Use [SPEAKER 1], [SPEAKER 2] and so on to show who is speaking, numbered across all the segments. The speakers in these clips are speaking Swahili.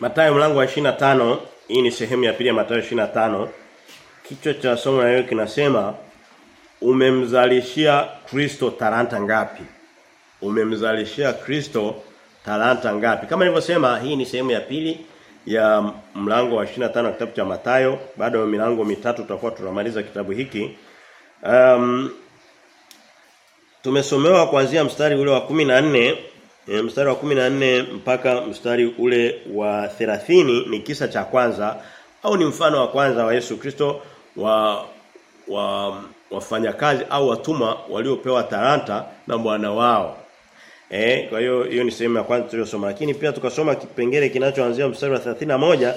[SPEAKER 1] Mathayo mlango wa 25, hii ni sehemu ya pili ya Mathayo 25. Kichwa cha somo la leo kinasema umemzalishia Kristo talanta ngapi? Umemzalishia Kristo talanta ngapi? Kama nilivyosema hii ni sehemu ya pili ya mlango wa 25 kitabu cha Mathayo. Bado milango mitatu tutakuwa tunamaliza kitabu hiki. Um, tumesomewa kuanzia mstari ule wa 14 E, mstari wa 14 mpaka mstari ule wa 30 ni kisa cha kwanza au ni mfano wa kwanza wa Yesu Kristo wa wa wafanyakazi au watuma waliopewa talanta na bwana wao. Eh, kwa hiyo hiyo ni sehemu ya kwanza tuliyosoma lakini pia tukasoma kipengele kinachoanzia mstari wa 31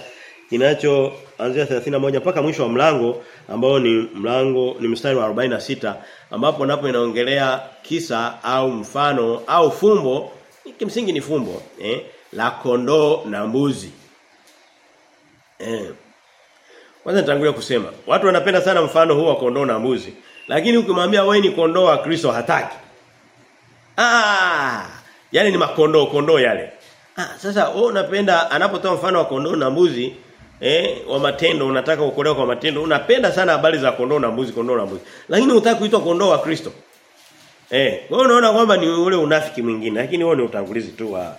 [SPEAKER 1] kinachoanzia 31 mpaka mwisho wa mlango ambao ni mlango ni mstari wa 46 ambapo napo inaongelea kisa au mfano au fumbo kimsingi ni fumbo eh la kondoo na mbuzi. Eh. Kwanza nitangulia kusema, watu wanapenda sana mfano huu wa kondoo na mbuzi, lakini ukimwambia wewe ni kondoo wa Kristo hataki. Ah, yale ni makondoo kondoo yale. Ah, sasa wewe unapenda anapotoa mfano wa kondoo na mbuzi eh wa matendo unataka kuokolewa kwa matendo unapenda sana habari za kondoo na mbuzi kondoo na mbuzi lakini unataka kuitwa kondoo wa Kristo Eh, wewe unaona kwamba ni ule unafiki mwingine lakini huo ni utangulizi tu wa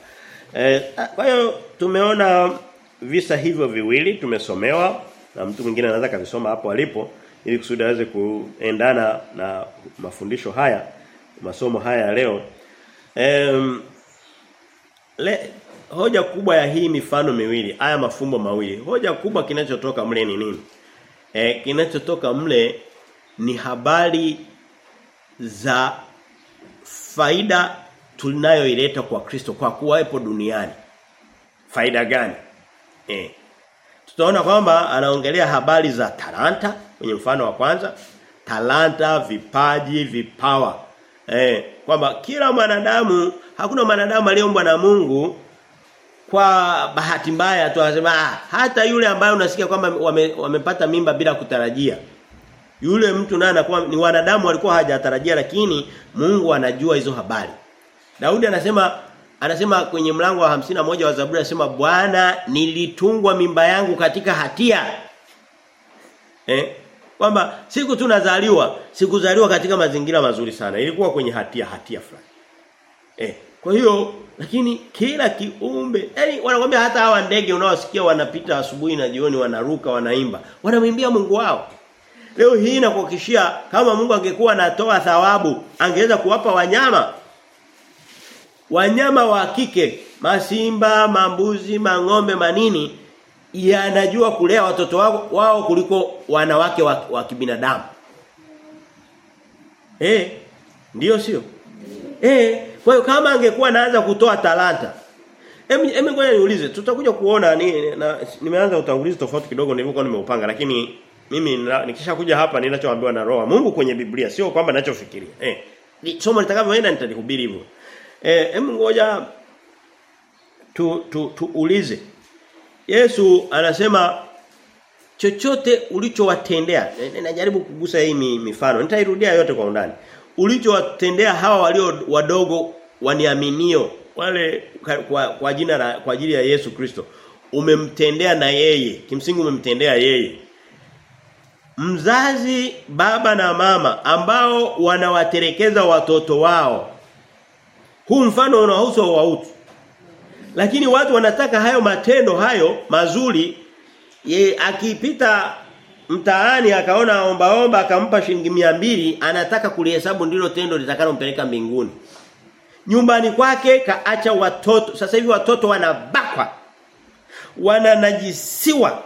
[SPEAKER 1] eh, kwa hiyo tumeona visa hivyo viwili tumesomewa na mtu mwingine anaweza kavisoma hapo alipo ili kusudi aweze kuendana na mafundisho haya masomo haya leo. Em le, hoja kubwa ya hii mifano miwili, haya mafumbo mawili. Hoja kubwa kinachotoka mle ni nini? Eh kinachotoka mle ni habari za faida tunayoileta kwa Kristo kwa kuwaepo duniani. Faida gani? Eh. Tutaona kwamba anaongelea habari za talanta kwenye mfano wa kwanza, talanta, vipaji, vipawa. Eh, kwamba kila mwanadamu, hakuna mwanadamu aliyeumbwa na Mungu kwa bahati mbaya tu anasema ah, hata yule ambaye unasikia kwamba wame, wamepata mimba bila kutarajia. Yule mtu naye anakuwa ni wanadamu walikuwa hajatarajia lakini Mungu anajua hizo habari. Daudi anasema anasema kwenye mlango wa hamsina moja wa Zaburi anasema Bwana nilitungwa mimba yangu katika hatia. Eh? Kwamba siku tunazaliwa, sikuzaliwa katika mazingira mazuri sana. Ilikuwa kwenye hatia hatia fulani. Eh, kwa hiyo lakini kila kiumbe, yani wanakuambia hata hawa ndege unaosikia wanapita asubuhi na jioni wanaruka wanaimba, wanamwimbia Mungu wao. Leo hii nakuhakikishia kama Mungu angekuwa anatoa thawabu, angeweza kuwapa wanyama. Wanyama wa kike, masimba, mambuzi, mang'ombe, manini yanajua kulea watoto wao, wao kuliko wanawake wa, wa kibinadamu. Eh, ndio sio? Eh, kwa hiyo kama angekuwa anaanza kutoa talanta. Em ngoja niulize, tutakuja kuona ni nimeanza utangulizi tofauti kidogo nilivyokuwa nimeupanga lakini mimi nikishakuja hapa ninachoambiwa na Roho Mungu kwenye Biblia sio kwamba ninachofikiria. Eh. Somo litakavyoenda nitalihubiri hivyo. Eh, hem ngoja tu, tu tuulize. Yesu anasema chochote ulichowatendea najaribu kugusa hii mifano. Nitairudia yote kwa undani. Ulichowatendea hawa walio wadogo waniaminio wale kwa, kwa jina la kwa ajili ya Yesu Kristo umemtendea na yeye kimsingi umemtendea yeye mzazi baba na mama ambao wanawaterekeza watoto wao. Huu mfano unahusu wa utu lakini watu wanataka hayo matendo hayo mazuri. Ye akipita mtaani akaona ombaomba omba akampa shilingi mbili anataka kulihesabu ndilo tendo litakalompeleka mbinguni. Nyumbani kwake kaacha watoto. Sasa hivi watoto wanabakwa wananajisiwa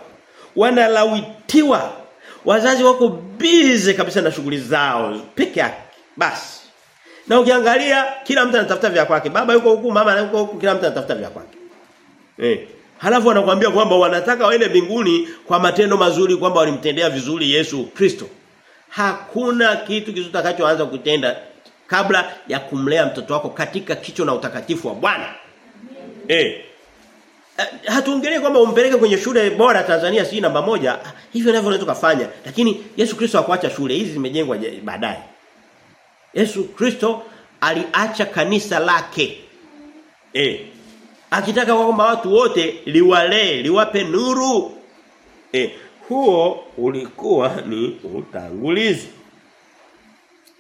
[SPEAKER 1] wanalawitiwa wazazi wako bize kabisa na shughuli zao peke yake basi. Na ukiangalia kila mtu anatafuta vya kwake. Baba yuko huku mama yuko huku kila mtu anatafuta vya kwake. Eh. Halafu anakuambia kwamba wanataka waende mbinguni kwa matendo mazuri kwamba walimtendea vizuri Yesu Kristo. Hakuna kitu kizuri utakachoanza kutenda kabla ya kumlea mtoto wako katika kicho na utakatifu wa Bwana. Eh hatuongelee kwamba umpeleke kwenye shule bora Tanzania si namba moja hivyo ndivyo unaweza kufanya lakini Yesu Kristo hakuacha shule hizi zimejengwa baadaye Yesu Kristo aliacha kanisa lake eh Akitaka kwamba watu wote liwalee, liwape nuru. Eh, huo ulikuwa ni utangulizi.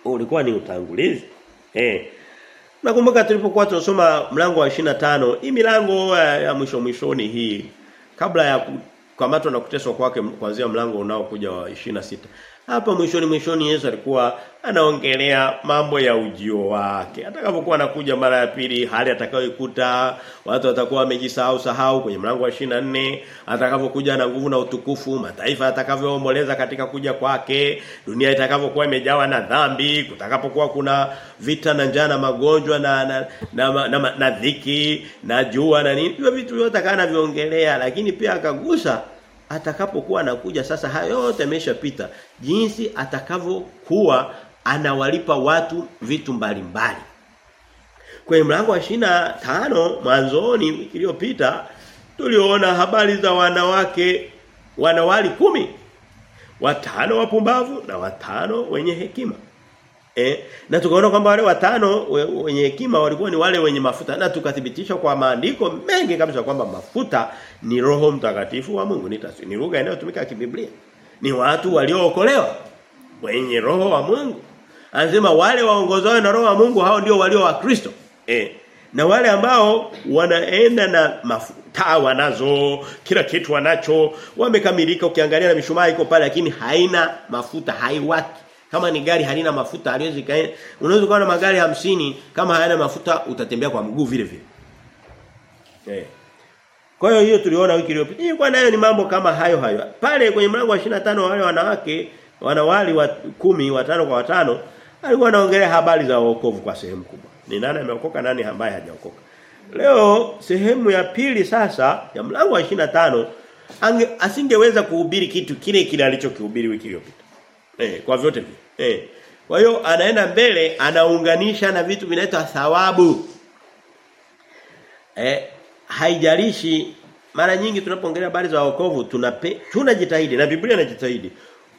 [SPEAKER 1] Ulikuwa ni utangulizi. Eh. Nakumbuka tulipokuwa tunasoma mlango wa 25, hii milango ya, ya mwisho mwishoni hii kabla ya kukamatwa na kuteswa kwake kuanzia mlango unaokuja wa 26. Hapa mwishoni mwishoni Yesu alikuwa anaongelea mambo ya ujio wake. Atakapokuwa anakuja mara ya pili, hali atakayoikuta, watu watakuwa wamejisahau sahau kwenye mlango wa 24, atakapokuja na nguvu na utukufu, mataifa atakavyoomboleza katika kuja kwake, dunia itakavyokuwa imejawa na dhambi, kutakapokuwa kuna vita na njaa na magonjwa na na na, na, na, na dhiki na jua na nini, vitu vyote akanaviongelea, lakini pia akagusa atakapokuwa anakuja sasa hayo yote yameshapita. Jinsi atakavyokuwa anawalipa watu vitu mbalimbali. Kwenye mlango wa tano mwanzoni iliyopita tuliona habari za wanawake wanawali kumi. Watano wapumbavu na watano wenye hekima Eh, na tukaona kwamba wale watano wenye hekima walikuwa ni wale wenye mafuta. Na tukathibitisha kwa maandiko mengi kabisa kwamba mafuta ni roho mtakatifu wa Mungu. Ni taswiri ni lugha inayotumika kibiblia. Ni watu waliookolewa wenye roho wa Mungu. Anasema wale waongozao na roho wa Mungu hao ndio walio wa Kristo. Eh? Na wale ambao wanaenda na mafuta wanazo kila kitu wanacho wamekamilika. Ukiangalia na mishumaa iko pale lakini haina mafuta haiwaki kama ni gari halina mafuta haliwezi kae. Unaweza kuwa na magari hamsini kama hayana mafuta utatembea kwa mguu vile vile. Eh. Kwa hiyo hiyo tuliona wiki iliyopita. Ilikuwa nayo ni mambo kama hayo hayo. Pale kwenye mlango wa 25 wale wanawake wanawali wa kumi watano kwa watano alikuwa anaongelea habari za wokovu kwa sehemu kubwa. Ni nani ameokoka nani ambaye hajaokoka. Leo sehemu ya pili sasa ya mlango wa 25 ange, asingeweza kuhubiri kitu kile kile alichokihubiri wiki iliyopita. Eh, kwa vyote vile. Eh. Kwa hiyo anaenda mbele anaunganisha na vitu vinaitwa thawabu. Eh, haijalishi mara nyingi tunapoongelea habari za wokovu tunajitahidi na Biblia inajitahidi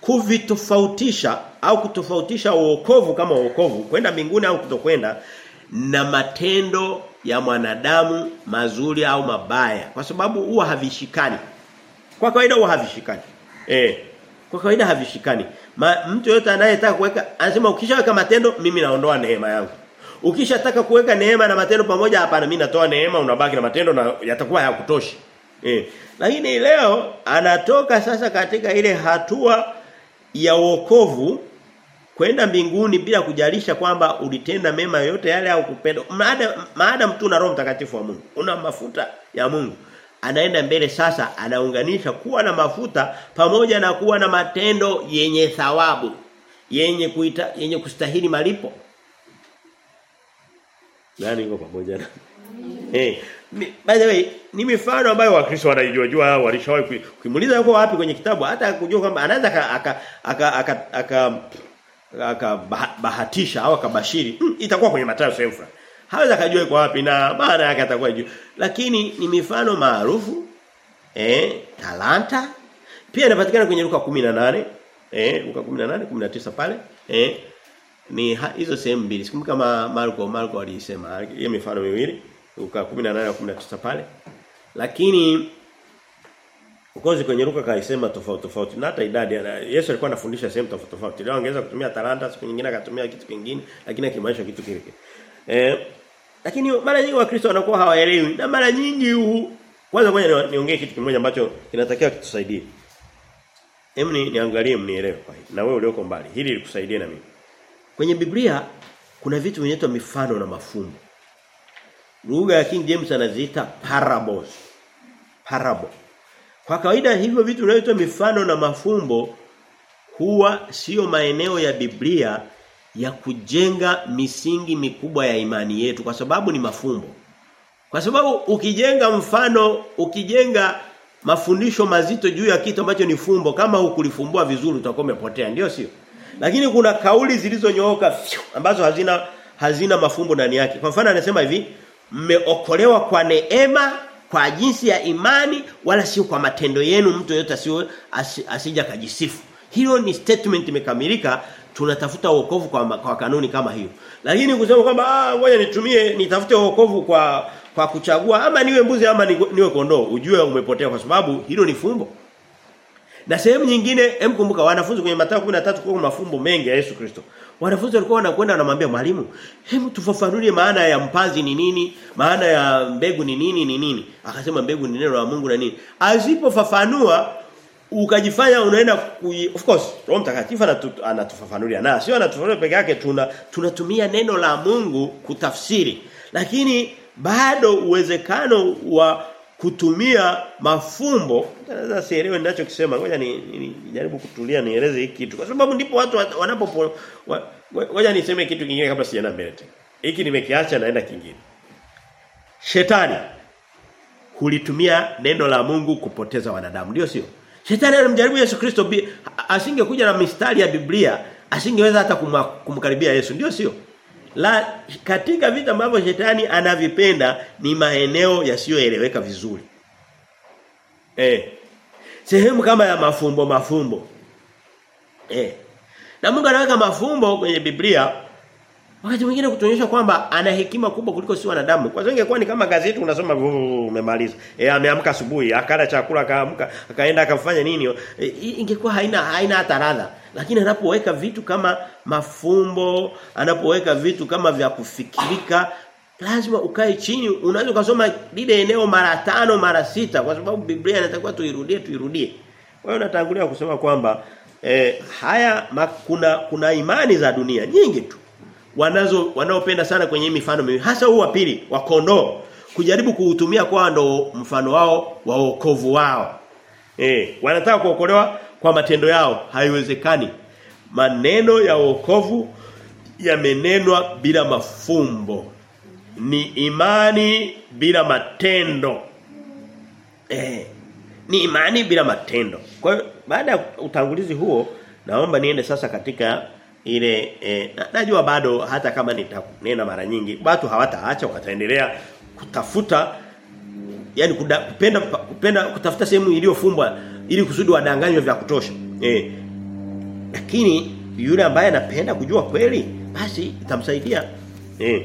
[SPEAKER 1] kuvitofautisha au kutofautisha wokovu kama wokovu kwenda mbinguni au kutokwenda na matendo ya mwanadamu mazuri au mabaya kwa sababu huwa havishikani. Kwa kawaida huwa havishikani. Eh, kwa kawaida havishikani. Ma, mtu yote anayetaka kuweka anasema ukishaweka matendo mimi naondoa neema yangu. Ukishataka kuweka neema na matendo pamoja hapana mimi natoa neema unabaki na matendo na yatakuwa hayakutoshi. Eh. Lakini leo anatoka sasa katika ile hatua ya wokovu kwenda mbinguni bila kujalisha kwamba ulitenda mema yote yale au kupenda. Maada maada mtu Roho Mtakatifu wa Mungu. Una mafuta ya Mungu anaenda mbele sasa anaunganisha kuwa na mafuta pamoja na kuwa na matendo yenye thawabu yenye kuita yenye kustahili malipo nani yuko pamoja na eh by the way ni mifano ambayo wakristo wanaijua jua walishawahi kuimuliza yuko wapi kwenye kitabu hata kujua kwamba anaweza aka aka aka aka akabahatisha au akabashiri hmm, itakuwa kwenye Mathayo sehemu fulani hawezi akajua iko wapi na maana yake atakuwa juu. Lakini ni mifano maarufu eh talanta. Pia inapatikana kwenye Luka 18 eh Luka 18 19 pale eh. Ni hizo sehemu mbili. Sikumbuka kama Marko Marko alisema hiyo mifano miwili Luka 18 na 19 pale. Lakini Ukozi kwenye Luka kaisema tofauti tofauti. Na hata idadi Yesu alikuwa anafundisha sehemu tofauti tofauti. Leo angeweza kutumia talanta, siku nyingine akatumia kitu kingine, lakini akimaanisha kitu kile. Eh lakini mara nyingi wakristo wanakuwa hawaelewi na mara nyingi huu kwanza ngoja niongee kitu kimoja ambacho kinatakiwa kitusaidie. Hem ni niangalie mnielewe kwa hili. Na wewe ulioko mbali, hili likusaidie na mimi. Kwenye Biblia kuna vitu vinaitwa mifano na mafumbo. Lugha ya King James anaziita parables. Parable. Kwa kawaida hivyo vitu vinavyoitwa mifano na mafumbo huwa sio maeneo ya Biblia ya kujenga misingi mikubwa ya imani yetu kwa sababu ni mafumbo. Kwa sababu ukijenga mfano, ukijenga mafundisho mazito juu ya kitu ambacho ni fumbo kama hukulifumbua vizuri utakuwa umepotea, ndio sio? Lakini kuna kauli zilizonyooka ambazo hazina hazina mafumbo ndani yake. Kwa mfano anasema hivi, mmeokolewa kwa neema kwa jinsi ya imani wala sio kwa matendo yenu mtu yote asio asija kajisifu. Hilo ni statement imekamilika tunatafuta wokovu kwa, kwa kanuni kama hiyo. Lakini kusema kwamba ah ngoja nitumie nitafute wokovu kwa kwa kuchagua ama niwe mbuzi ama niwe kondoo ujue umepotea kwa sababu hilo ni fumbo. Na sehemu nyingine emkumbuka wanafunzi kwenye Mathayo 13 kwa mafumbo mengi ya Yesu Kristo. Wanafunzi walikuwa wanakwenda wanamwambia mwalimu, hebu tufafanulie maana ya mpanzi ni nini, maana ya mbegu ni nini ni nini. Akasema mbegu ni neno la Mungu na nini. Asipofafanua ukajifanya unaenda kui... of course Roho Mtakatifu anatufafanulia. Na sio anatufafanulia peke yake tuna tunatumia neno la Mungu kutafsiri. Lakini bado uwezekano wa kutumia mafumbo naweza sielewe ninachokisema ngoja ni, ni, nijaribu kutulia nieleze hiki kitu. Kwa sababu ndipo watu wanapo ngoja niseme kitu kingine kabla sijaenda mbele hiki nimekiacha naenda kingine. Shetani hulitumia neno la Mungu kupoteza wanadamu ndio sio Shetani alimjaribu Yesu Kristo asingekuja na mistari ya Biblia asingeweza hata kumkaribia Yesu. Ndio sio? La katika vitu ambavyo shetani anavipenda ni maeneo yasiyoeleweka vizuri. Eh sehemu kama ya mafumbo mafumbo. Eh na Mungu anaweka mafumbo kwenye Biblia wakati mwingine kutuonyesha kwamba ana hekima kubwa kuliko si wanadamu. Kwa sababu ingekuwa ni kama gazeti unasoma umemaliza. Eh ameamka asubuhi, akala chakula akaamka, akaenda akafanya nini? E, ingekuwa haina haina hata radha. Lakini anapoweka vitu kama mafumbo, anapoweka vitu kama vya kufikirika, lazima ukae chini, unaweza kusoma lile eneo mara tano mara sita kwa sababu Biblia inatakiwa tuirudie tuirudie. Kwa hiyo natangulia kusema kwamba eh, haya ma, kuna kuna imani za dunia nyingi tu wanazo wanaopenda sana kwenye mifano miwili. Hasa huu wa pili wa kondoo. Kujaribu kuutumia kwa ndo mfano wao wa wokovu wao. Eh wanataka kuokolewa kwa matendo yao. Haiwezekani. Maneno ya wokovu yamenenwa bila mafumbo. Ni imani bila matendo. Eh ni imani bila matendo. Kwa hiyo baada ya utangulizi huo naomba niende sasa katika ile eh, najua bado hata kama nitanena mara nyingi watu hawataacha wataendelea kutafuta yani kuda, kupenda kupenda kutafuta sehemu iliyofumbwa ili kusudi wadanganywe vya kutosha. Eh lakini yule ambaye anapenda kujua kweli basi itamsaidia. Eh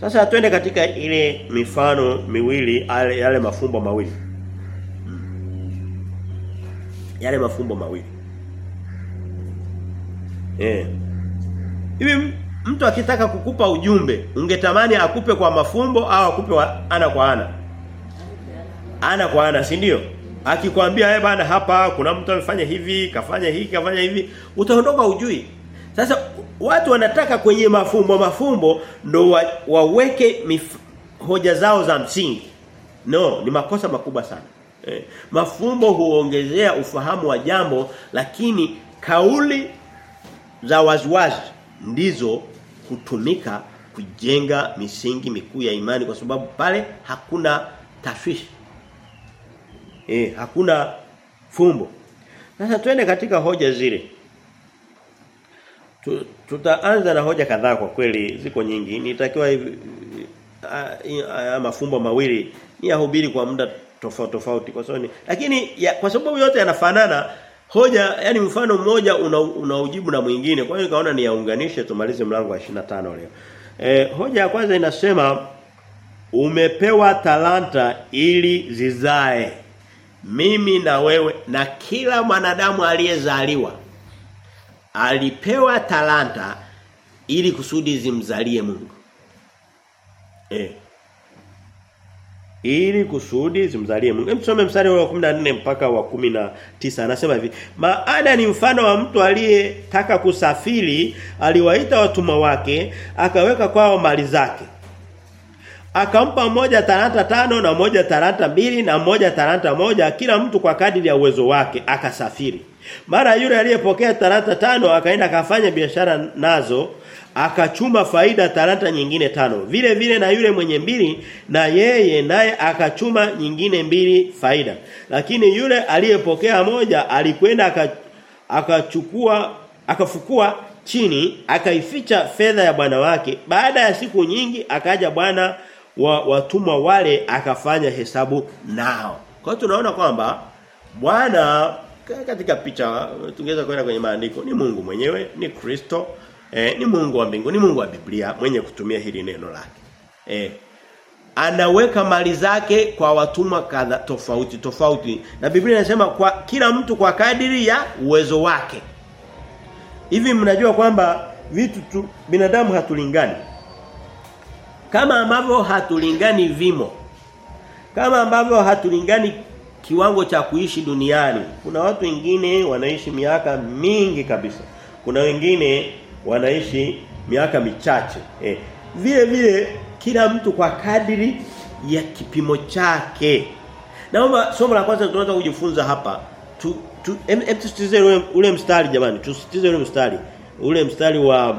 [SPEAKER 1] sasa twende katika ile mifano miwili yale, yale mafumbo mawili. Yale mafumbo mawili. Eh Hivi mtu akitaka kukupa ujumbe, ungetamani akupe kwa mafumbo au akupe wa ana kwa ana? Ana kwa ana, si ndio? Akikwambia eh bana hapa kuna mtu amefanya hivi, kafanya hiki, kafanya hivi, utaondoka ujui. Sasa watu wanataka kwenye mafumbo mafumbo ndo wa, waweke mif, hoja zao za msingi. No, ni makosa makubwa sana. Eh, mafumbo huongezea ufahamu wa jambo lakini kauli za waziwazi ndizo hutumika kujenga misingi mikuu ya imani kwa sababu pale hakuna tafishi Eh, hakuna fumbo. Sasa twende katika hoja zile. Tutaanza na hoja kadhaa kwa kweli ziko nyingi. Nitakiwa hivi mafumbo mawili ni yahubiri kwa muda tofauti tofauti kwa sababu lakini ya, kwa sababu yote yanafanana hoja yani mfano mmoja unaujibu una na mwingine. Kwa hiyo nikaona niyaunganishe tumalize mlango wa 25 leo. E, hoja ya kwanza inasema umepewa talanta ili zizae. Mimi na wewe na kila mwanadamu aliyezaliwa alipewa talanta ili kusudi zimzalie Mungu. Eh ili kusudi zimzalie Mungu. Hem tusome mstari wa 14 mpaka wa 19 anasema hivi. Maada ni mfano wa mtu aliyetaka kusafiri, aliwaita watumwa wake, akaweka kwao mali zake. Akampa mmoja talanta tano na mmoja talanta mbili na mmoja talanta moja kila mtu kwa kadiri ya uwezo wake akasafiri. Mara yule aliyepokea talanta tano akaenda akafanya biashara nazo akachuma faida talanta nyingine tano. Vile vile na yule mwenye mbili na yeye naye akachuma nyingine mbili faida. Lakini yule aliyepokea moja alikwenda akachukua akafukua chini akaificha fedha ya bwana wake. Baada ya siku nyingi akaja bwana wa watumwa wale akafanya hesabu nao. Kwa hiyo tunaona kwamba Bwana katika picha tungeweza kwenda kwenye maandiko ni Mungu mwenyewe, ni Kristo Eh, ni Mungu wa mbinguni, ni Mungu wa Biblia mwenye kutumia hili neno lake. Eh. anaweka mali zake kwa watumwa kadha tofauti tofauti. Na Biblia inasema kwa kila mtu kwa kadiri ya uwezo wake. Hivi mnajua kwamba vitu tu, binadamu hatulingani. Kama ambavyo hatulingani vimo. Kama ambavyo hatulingani kiwango cha kuishi duniani. Kuna watu wengine wanaishi miaka mingi kabisa. Kuna wengine wanaishi miaka michache. Eh, vile vile kila mtu kwa kadiri ya kipimo chake. Naomba somo la kwanza tunataka kujifunza hapa. Tu, tu em, em ule, ule mstari jamani, tusitize ule mstari. Ule mstari wa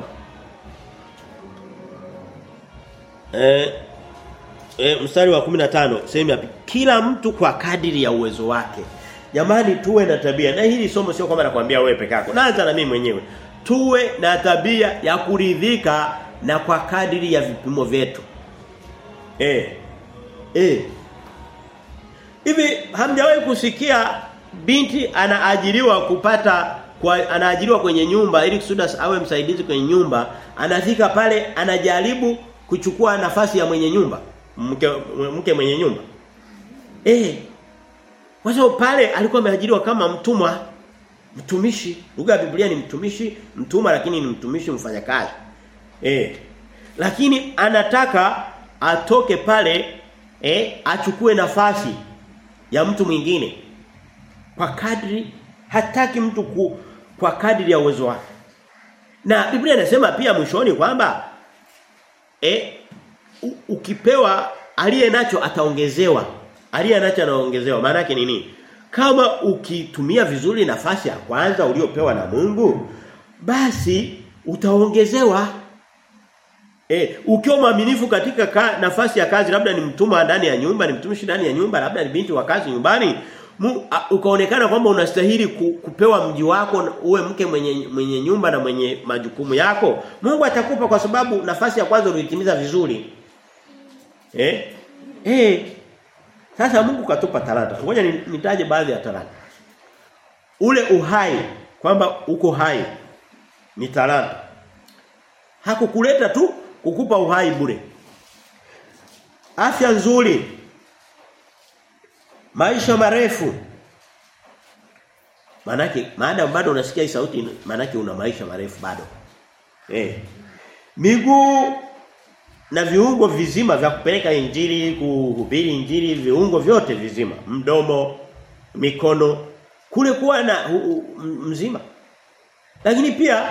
[SPEAKER 1] eh, eh mstari wa 15 sehemu ya kila mtu kwa kadiri ya uwezo wake. Jamani tuwe na tabia. Na hili somo sio kwamba nakwambia wewe peke yako. Naanza na mimi mwenyewe. Tuwe na tabia ya kuridhika na kwa kadiri ya vipimo vyetu. Eh. Eh. Hivi hamjawahi kusikia binti anaajiriwa kupata kwa anaajiriwa kwenye nyumba ili kusudi awe msaidizi kwenye nyumba, anafika pale anajaribu kuchukua nafasi ya mwenye nyumba, mke mke mwenye nyumba. Eh. Kwa sababu pale alikuwa ameajiriwa kama mtumwa, mtumishi. Lugha ya Biblia ni mtumishi, mtuma lakini ni mtumishi mfanyakazi. Eh. Lakini anataka atoke pale eh achukue nafasi ya mtu mwingine kwa kadri hataki mtu ku, kwa kadri ya uwezo wake. Na Biblia inasema pia mwishoni kwamba eh ukipewa aliye nacho ataongezewa. Aliye nacho anaongezewa. Maana yake ni nini? Kama ukitumia vizuri nafasi ya kwanza uliopewa na Mungu, basi utaongezewa. Eh, ukiwa mwaminifu katika ka, nafasi ya kazi labda ni mtumwa ndani ya nyumba, ni mtumishi ndani ya nyumba, labda ni binti wa kazi nyumbani, mu, a, ukaonekana kwamba unastahili ku, kupewa mji wako uwe mke mwenye mwenye nyumba na mwenye majukumu yako, Mungu atakupa kwa sababu nafasi ya kwanza uliitimiza vizuri. Eh? Eh. Sasa Mungu katupa talanta. Ngoja nitaje baadhi ya talanta. Ule uhai kwamba uko hai ni talanta. Hakukuleta tu kukupa uhai bure. Afya nzuri. Maisha marefu. Manake maada bado unasikia sauti manake una maisha marefu bado. Eh. Miguu na viungo vizima vya kupeleka injili, kuhubiri injili, viungo vyote vizima, mdomo, mikono, kule kuwa na mzima. Lakini pia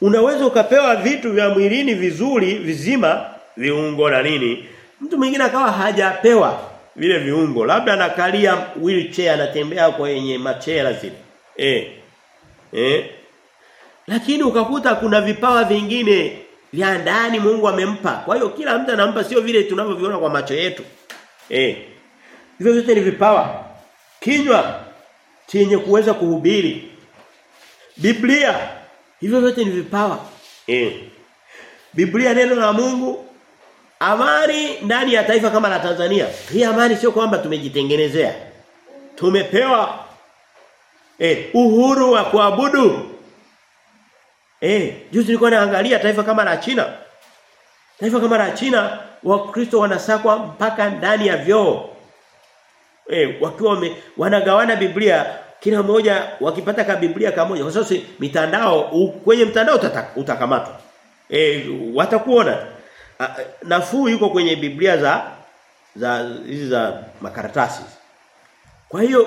[SPEAKER 1] unaweza ukapewa vitu vya mwilini vizuri, vizima, viungo na nini. Mtu mwingine akawa hajapewa vile viungo. Labda anakalia wheelchair anatembea kwenye machela zile. Eh. Eh. Lakini ukakuta kuna vipawa vingine vya ndani Mungu amempa. Kwa hiyo kila mtu anampa sio vile tunavyoviona kwa macho yetu. Eh. Hivyo vyote ni vipawa. Kinywa chenye kuweza kuhubiri. Biblia hivyo vyote ni vipawa. Eh. Biblia neno la Mungu amani ndani ya taifa kama la Tanzania. Hii amani sio kwamba tumejitengenezea. Tumepewa eh uhuru wa kuabudu. Eh, juzi nilikuwa naangalia taifa kama la China. Taifa kama la China Wakristo wanasakwa mpaka ndani ya vyoo. Eh, wakiwa wame, wanagawana Biblia kila mmoja wakipata ka Biblia kamoja kwa sababu mitandao kwenye mtandao utakamatwa. Eh, watakuona. Nafuu yuko kwenye Biblia za za hizi za makaratasi. Kwa hiyo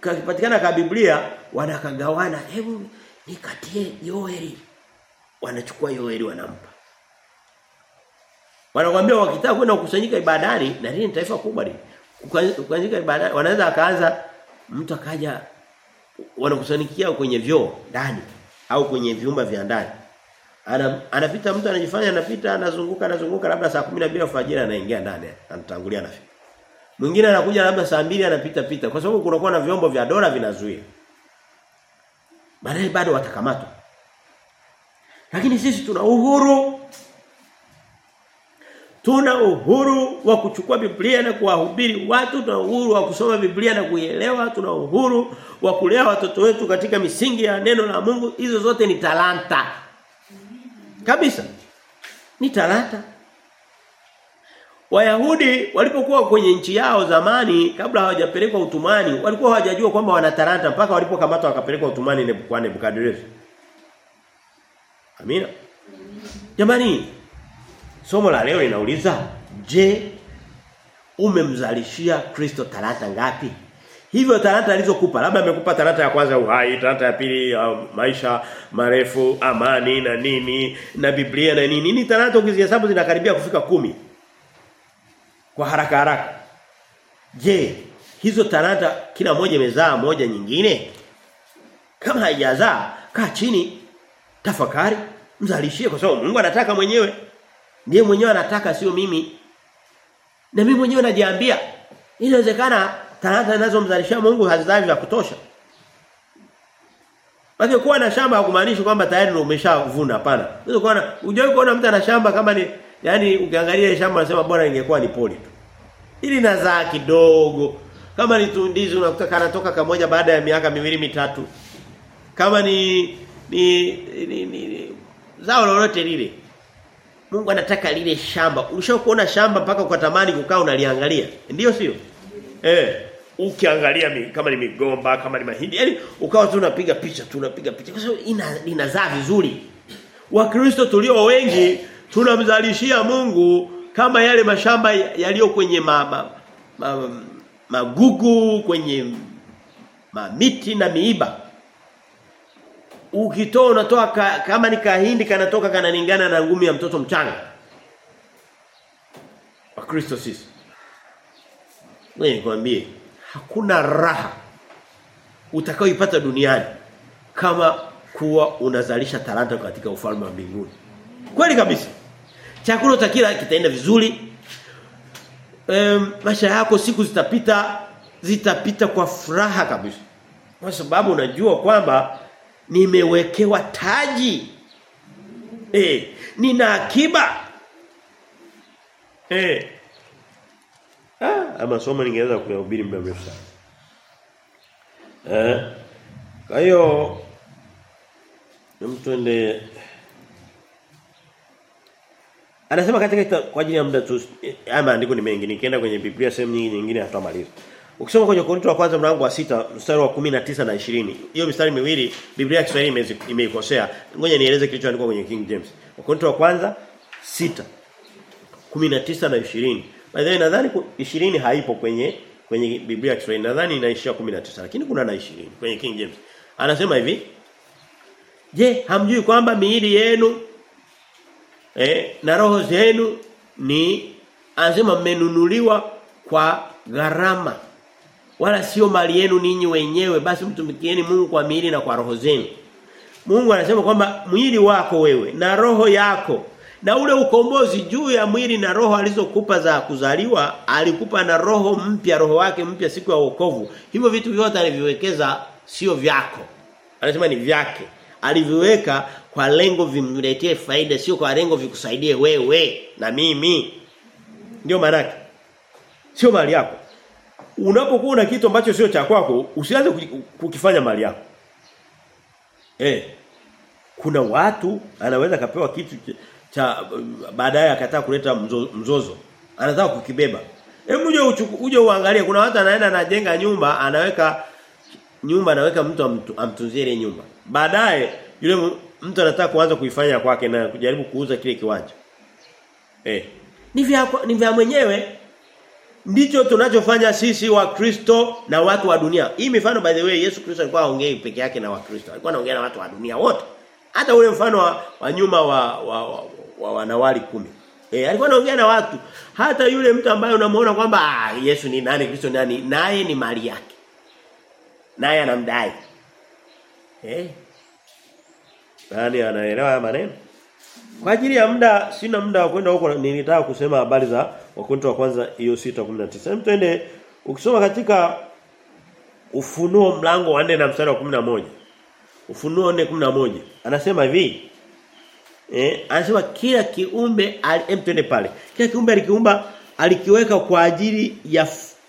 [SPEAKER 1] kakipatikana ka, ka Biblia wanakagawana hebu nikatie Yoeli. Wanachukua Yoeli wanampa. Wanakuambia wakitaka kwenda kukusanyika ibadani na ni taifa kubwa ni. Kukusanyika ibadani wanaweza akaanza mtu akaja wanakusanyikia kwenye vyoo ndani au kwenye vyumba vya ndani. Ana, anapita mtu anajifanya anapita anazunguka anazunguka labda saa 12 alfajiri anaingia ndani anatangulia anafika. Mwingine anakuja labda saa 2 anapita pita kwa sababu kunakuwa na vyombo vya dola vinazuia. Baadaye bado watakamatwa. Lakini sisi tuna uhuru. Tuna uhuru wa kuchukua Biblia na kuwahubiri watu, tuna uhuru wa kusoma Biblia na kuielewa, tuna uhuru wa kulea watoto wetu katika misingi ya neno la Mungu. Hizo zote ni talanta. Kabisa. Ni talanta. Wayahudi walipokuwa kwenye nchi yao zamani kabla hawajapelekwa utumani walikuwa hawajajua kwamba wana talanta mpaka walipokamatwa wakapelekwa utumani kwa Nebukadnezar. Amina. Jamani somo la leo linauliza je umemzalishia Kristo talanta ngapi? Hivyo talanta alizokupa labda amekupa talanta ya kwanza uhai, talanta ya pili uh, maisha marefu, amani na nini na Biblia na nini. Ni talanta ukizihesabu zinakaribia kufika kumi kwa haraka haraka. Je, hizo talanta kila moja imezaa moja nyingine? Kama haijazaa, kaa chini, tafakari, mzalishie kwa sababu Mungu anataka mwenyewe. Ndiye mwenyewe anataka sio mimi. Na mimi mwenyewe najiambia inawezekana talanta ninazomzalishia Mungu hazidai vya kutosha. Basi kuwa na shamba hakumaanishi kwamba tayari umeshavuna hapana. Unaweza kuona unajua kuona mtu ana shamba kama ni yani ukiangalia shamba unasema bora ingekuwa ni poli tu. Ili nazaa kidogo. Kama ni tundizi unakuta kanatoka kamoja baada ya miaka miwili mitatu. Kama ni ni, ni, ni, ni zao lolote lile. Mungu anataka lile shamba. Ulishakuona shamba mpaka ukatamani kukaa unaliangalia. Ndiyo sio? Eh, ukiangalia mi, kama ni migomba, kama ni mahindi, yani ukawa tu unapiga picha, tu unapiga picha kwa sababu ina inazaa vizuri. Wakristo tulio wengi tunamzalishia Mungu kama yale mashamba yaliyo kwenye ma, ma, ma, magugu, kwenye mamiti na miiba. Ukitoa unatoa ka, kama ni kahindi kanatoka kanalingana na ngumi ya mtoto mchanga. Wakristo sisi Wewe nikwambie hakuna raha utakayoipata duniani kama kuwa unazalisha talanta katika ufalme wa mbinguni. Kweli kabisa. Chakula utakila kitaenda vizuri. Um, maisha yako siku zitapita zitapita kwa furaha kabisa. Kwa sababu unajua kwamba nimewekewa taji. Eh, nina akiba. Eh, Ah, ama somo ningeweza kuyahubiri muda mrefu sana. Eh. Kwa hiyo mtuende Anasema katika kwa ajili ya muda tu haya maandiko ni mengi nikienda kwenye Biblia sehemu nyingi nyingine hatamaliza. Ukisoma kwenye Korinto wa kwanza mlango wa sita mstari wa 19 na 20. Hiyo mistari miwili Biblia ya Kiswahili imeikosea. Ngoja nieleze kilichoandikwa kwenye King James. Korinto wa kwanza sita 19 na 20. By the way nadhani 20 haipo kwenye kwenye Biblia ya Kiswahili. Nadhani inaishia 19 lakini kuna na 20 kwenye King James. Anasema hivi. Je, hamjui kwamba miili yenu eh na roho zenu ni anasema mmenunuliwa kwa gharama. Wala sio mali yenu ninyi wenyewe basi mtumikieni Mungu kwa miili na kwa roho zenu. Mungu anasema kwamba mwili wako wewe na roho yako na ule ukombozi juu ya mwili na roho alizokupa za kuzaliwa alikupa na roho mpya roho wake mpya siku ya wokovu hivyo vitu vyote aliviwekeza sio vyako anasema ni vyake aliviweka kwa lengo vimletee faida sio kwa lengo vikusaidie wewe na mimi. Ndio maana sio mali yako. Unapokuwa na kitu ambacho sio cha kwako usianze kukifanya mali yako. Eh kuna watu anaweza kapewa kitu cha baadaye akataa kuleta mzo, mzozo. Anataka kukibeba. Hebu uje uje uangalie. Kuna watu anaenda anajenga nyumba, anaweka nyumba anaweka mtu amtu, amtunzie ile nyumba. Baadaye yule mtu anataka kuanza kuifanya kwake na kujaribu kuuza kile kiwanja. Eh. Ni vya ni vya mwenyewe. Ndicho tunachofanya sisi wa Kristo na watu wa dunia. Hii mifano by the way Yesu Kristo alikuwa haongei peke yake na wa Kristo. Alikuwa anaongea na watu wa dunia wote. Hata ule mfano wa, wa nyuma wa, wa, wa, wa wanawali kumi. Eh alikuwa anaongea na watu. Hata yule mtu ambaye unamuona kwamba ah, Yesu ni nani Kristo ni nani naye ni mali yake. Naye anamdai. Eh. Nani anaelewa haya maneno? Kwa ajili ya muda sina muda wa kwenda huko nilitaka kusema habari za wakonto wa kwanza hiyo 6:19. Hem twende ukisoma katika Ufunuo mlango wa 4 na mstari wa 11. Ufunuo 4:11. Anasema hivi. Eh, anasema kila kiumbe hem twende pale. Kila kiumbe alikiumba alikiweka kwa ajili ya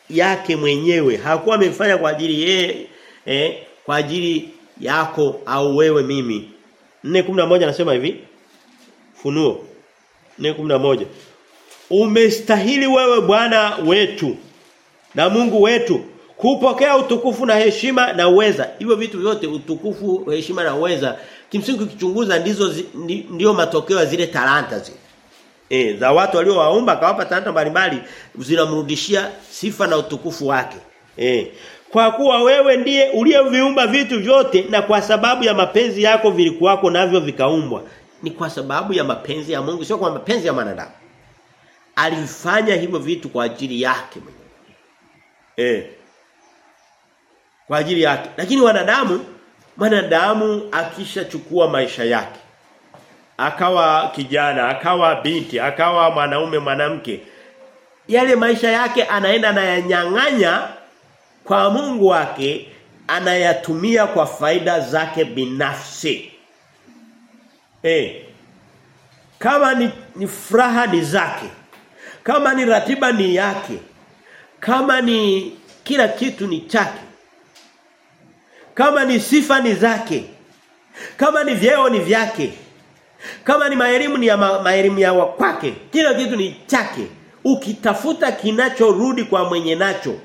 [SPEAKER 1] yake mwenyewe. Hakuwa amefanya kwa ajili yeye eh kwa ajili yako au wewe mimi. 4:11 anasema hivi. Funuo 4:11 umestahili wewe Bwana wetu na Mungu wetu kupokea utukufu na heshima na uweza. Hivyo vitu vyote utukufu, heshima na uweza kimsingi ukichunguza ndizo zi, ndio matokeo ya zile talanta zile. Eh, za watu waliowaumba akawapa talanta mbalimbali zinamrudishia sifa na utukufu wake. Eh. Kwa kuwa wewe ndiye uliyeviumba vitu vyote na kwa sababu ya mapenzi yako vilikuwako navyo vikaumbwa. Ni kwa sababu ya mapenzi ya Mungu sio kwa mapenzi ya mwanadamu. Alifanya hivyo vitu kwa ajili yake mwenyewe. Eh. Kwa ajili yake. Lakini wanadamu mwanadamu akishachukua maisha yake akawa kijana, akawa binti, akawa mwanaume mwanamke yale maisha yake anaenda anayanyang'anya kwa Mungu wake anayatumia kwa faida zake binafsi. Eh. Kama ni, ni furaha ni zake. Kama ni ratiba ni yake. Kama ni kila kitu ni chake. Kama ni sifa ni zake. Kama ni vyeo ni vyake. Kama ni maelimu ni ya ma, maelimu ya kwake. Kila kitu ni chake. Ukitafuta kinachorudi kwa mwenye nacho.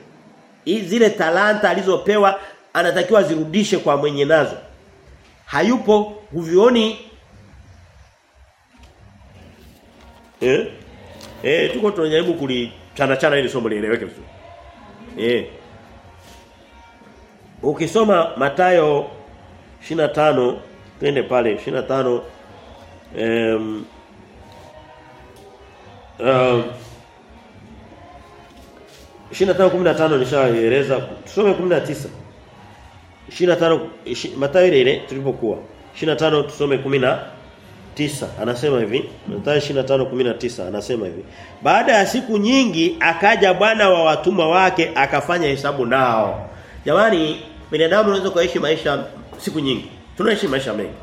[SPEAKER 1] Zile talanta alizopewa anatakiwa zirudishe kwa mwenye nazo. Hayupo huvioni Eh? Eh tuko tunajaribu kulichana chana ili somo lieleweke vizuri. Eh. Ukisoma Matayo 25 twende pale 25 um, um, 25:15 nishaeleza tusome 19 25 Mathayo ile ile tulipokuwa. 25 tusome 19 anasema hivi Mathayo 25:19 anasema hivi. Baada ya siku nyingi akaja bwana wa watumwa wake akafanya hesabu nao. Jamani binadamu unaweza kuishi maisha siku nyingi. Tunaishi maisha mengi.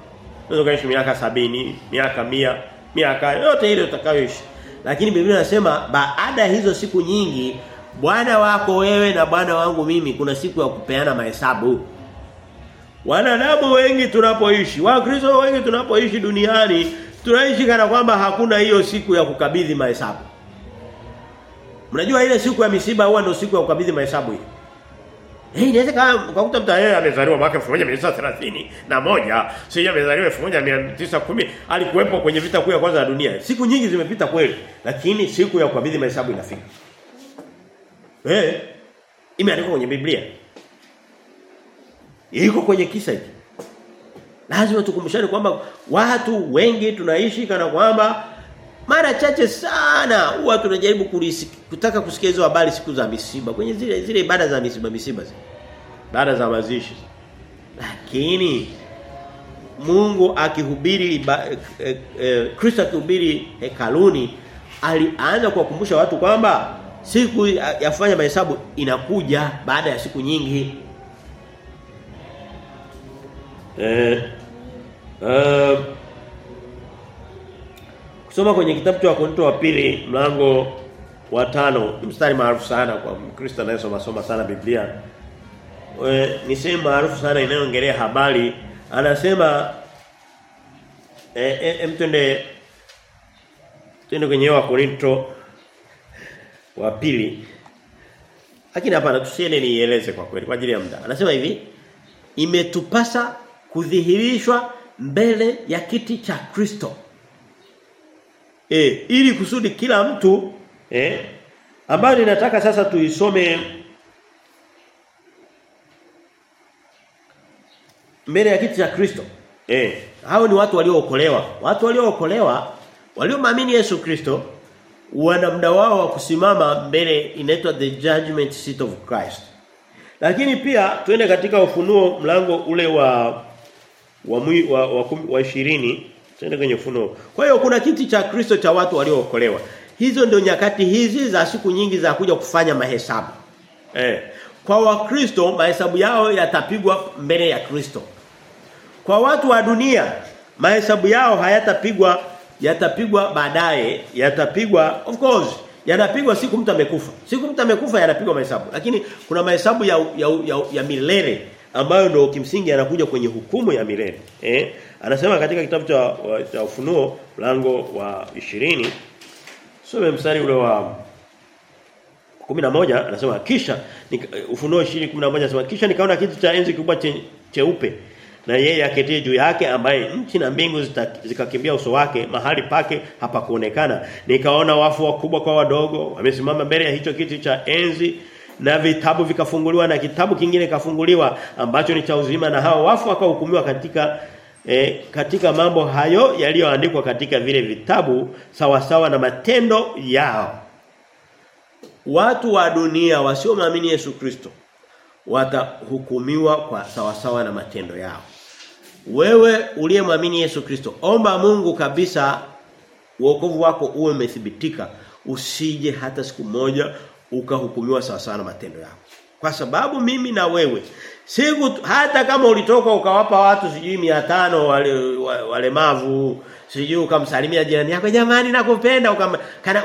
[SPEAKER 1] Unaweza kuishi miaka sabini miaka mia miaka yote ile utakayoishi. Lakini Biblia inasema baada ya hizo siku nyingi Bwana wako wewe na bwana wangu mimi kuna siku ya kupeana mahesabu. Wanadamu wengi tunapoishi, Wakristo wengi tunapoishi duniani, tunaishi kana kwamba hakuna hiyo siku ya kukabidhi mahesabu. Mnajua ile siku ya misiba huwa ndio siku ya kukabidhi mahesabu hiyo. Eh, inaweza kama ukakuta mtu yeye amezaliwa mwaka 1930 na moja, sio amezaliwa 1910, alikuwepo kwenye vita kuu ya kwanza ya dunia. Siku nyingi zimepita kweli, lakini siku ya kukabidhi mahesabu inafika. Eh. Imeandikwa kwenye Biblia. Iko kwenye kisa hiki. Lazima tukumbushane kwamba watu wengi tunaishi kana kwamba mara chache sana huwa tunajaribu kutaka kusikia hizo habari siku za misiba kwenye zile zile ibada za misiba misiba zile. Ibada za mazishi. Lakini Mungu akihubiri eh, eh, Kristo akihubiri hekaluni alianza kuwakumbusha watu kwamba siku ya kufanya mahesabu inakuja baada ya siku nyingi. Eh, uh, kusoma kwenye kitabu cha Wakorintho wa pili mlango wa tano mstari maarufu sana kwa Mkristo anayesoma soma sana Biblia. E, ni sehemu maarufu sana inayoongelea habari anasema eh e, e, mtende twende kwenye Wakorintho wa pili. Lakini hapana tusiende nieleze kwa kweli kwa ajili ya muda. Anasema hivi imetupasa kudhihirishwa mbele ya kiti cha Kristo. Eh ili kusudi kila mtu eh ambayo ninataka sasa tuisome mbele ya kiti cha Kristo. Eh hao ni watu waliookolewa. Watu waliookolewa waliomwamini Yesu Kristo wana muda wao wa kusimama mbele inaitwa the judgment seat of Christ. Lakini pia twende katika ufunuo mlango ule wa wa mwi, wa, wa, wa 20 twende kwenye ufunuo. Kwa hiyo kuna kiti cha Kristo cha watu waliookolewa. Hizo ndio nyakati hizi za siku nyingi za kuja kufanya mahesabu. Eh. Kwa wakristo mahesabu yao yatapigwa mbele ya Kristo. Kwa watu wa dunia mahesabu yao hayatapigwa yatapigwa baadaye yatapigwa of course yanapigwa siku mtu amekufa. Siku mtu amekufa yanapigwa mahesabu. Lakini kuna mahesabu ya, ya, ya, ya milele ambayo ndio kimsingi yanakuja kwenye hukumu ya milele. Eh? Anasema katika kitabu cha, cha ufunuo mlango wa 20 Some mstari ule wa 11 anasema kisha ufunuo 20:11 anasema kisha nikaona kitu cha enzi kikubwa cheupe na yeye aketie juu yake ambaye nchi na mbingu zikakimbia uso wake mahali pake hapakuonekana. Nikaona wafu wakubwa kwa wadogo wamesimama mbele ya hicho kiti cha enzi na vitabu vikafunguliwa na kitabu kingine kafunguliwa ambacho ni cha uzima na hao wafu wakahukumiwa katika e, katika mambo hayo yaliyoandikwa katika vile vitabu sawa sawa na matendo yao. Watu wa dunia wasiomwamini Yesu Kristo watahukumiwa kwa sawasawa sawa na matendo yao wewe uliyemwamini Yesu Kristo omba Mungu kabisa wokovu wako uwe umethibitika. Usije hata siku moja ukahukumiwa sawa sawa na matendo yako. Kwa sababu mimi na wewe siku hata kama ulitoka ukawapa watu sijui 500 wale walemavu sijui ukamsalimia jirani yako jamani nakupenda. Ukam, kana,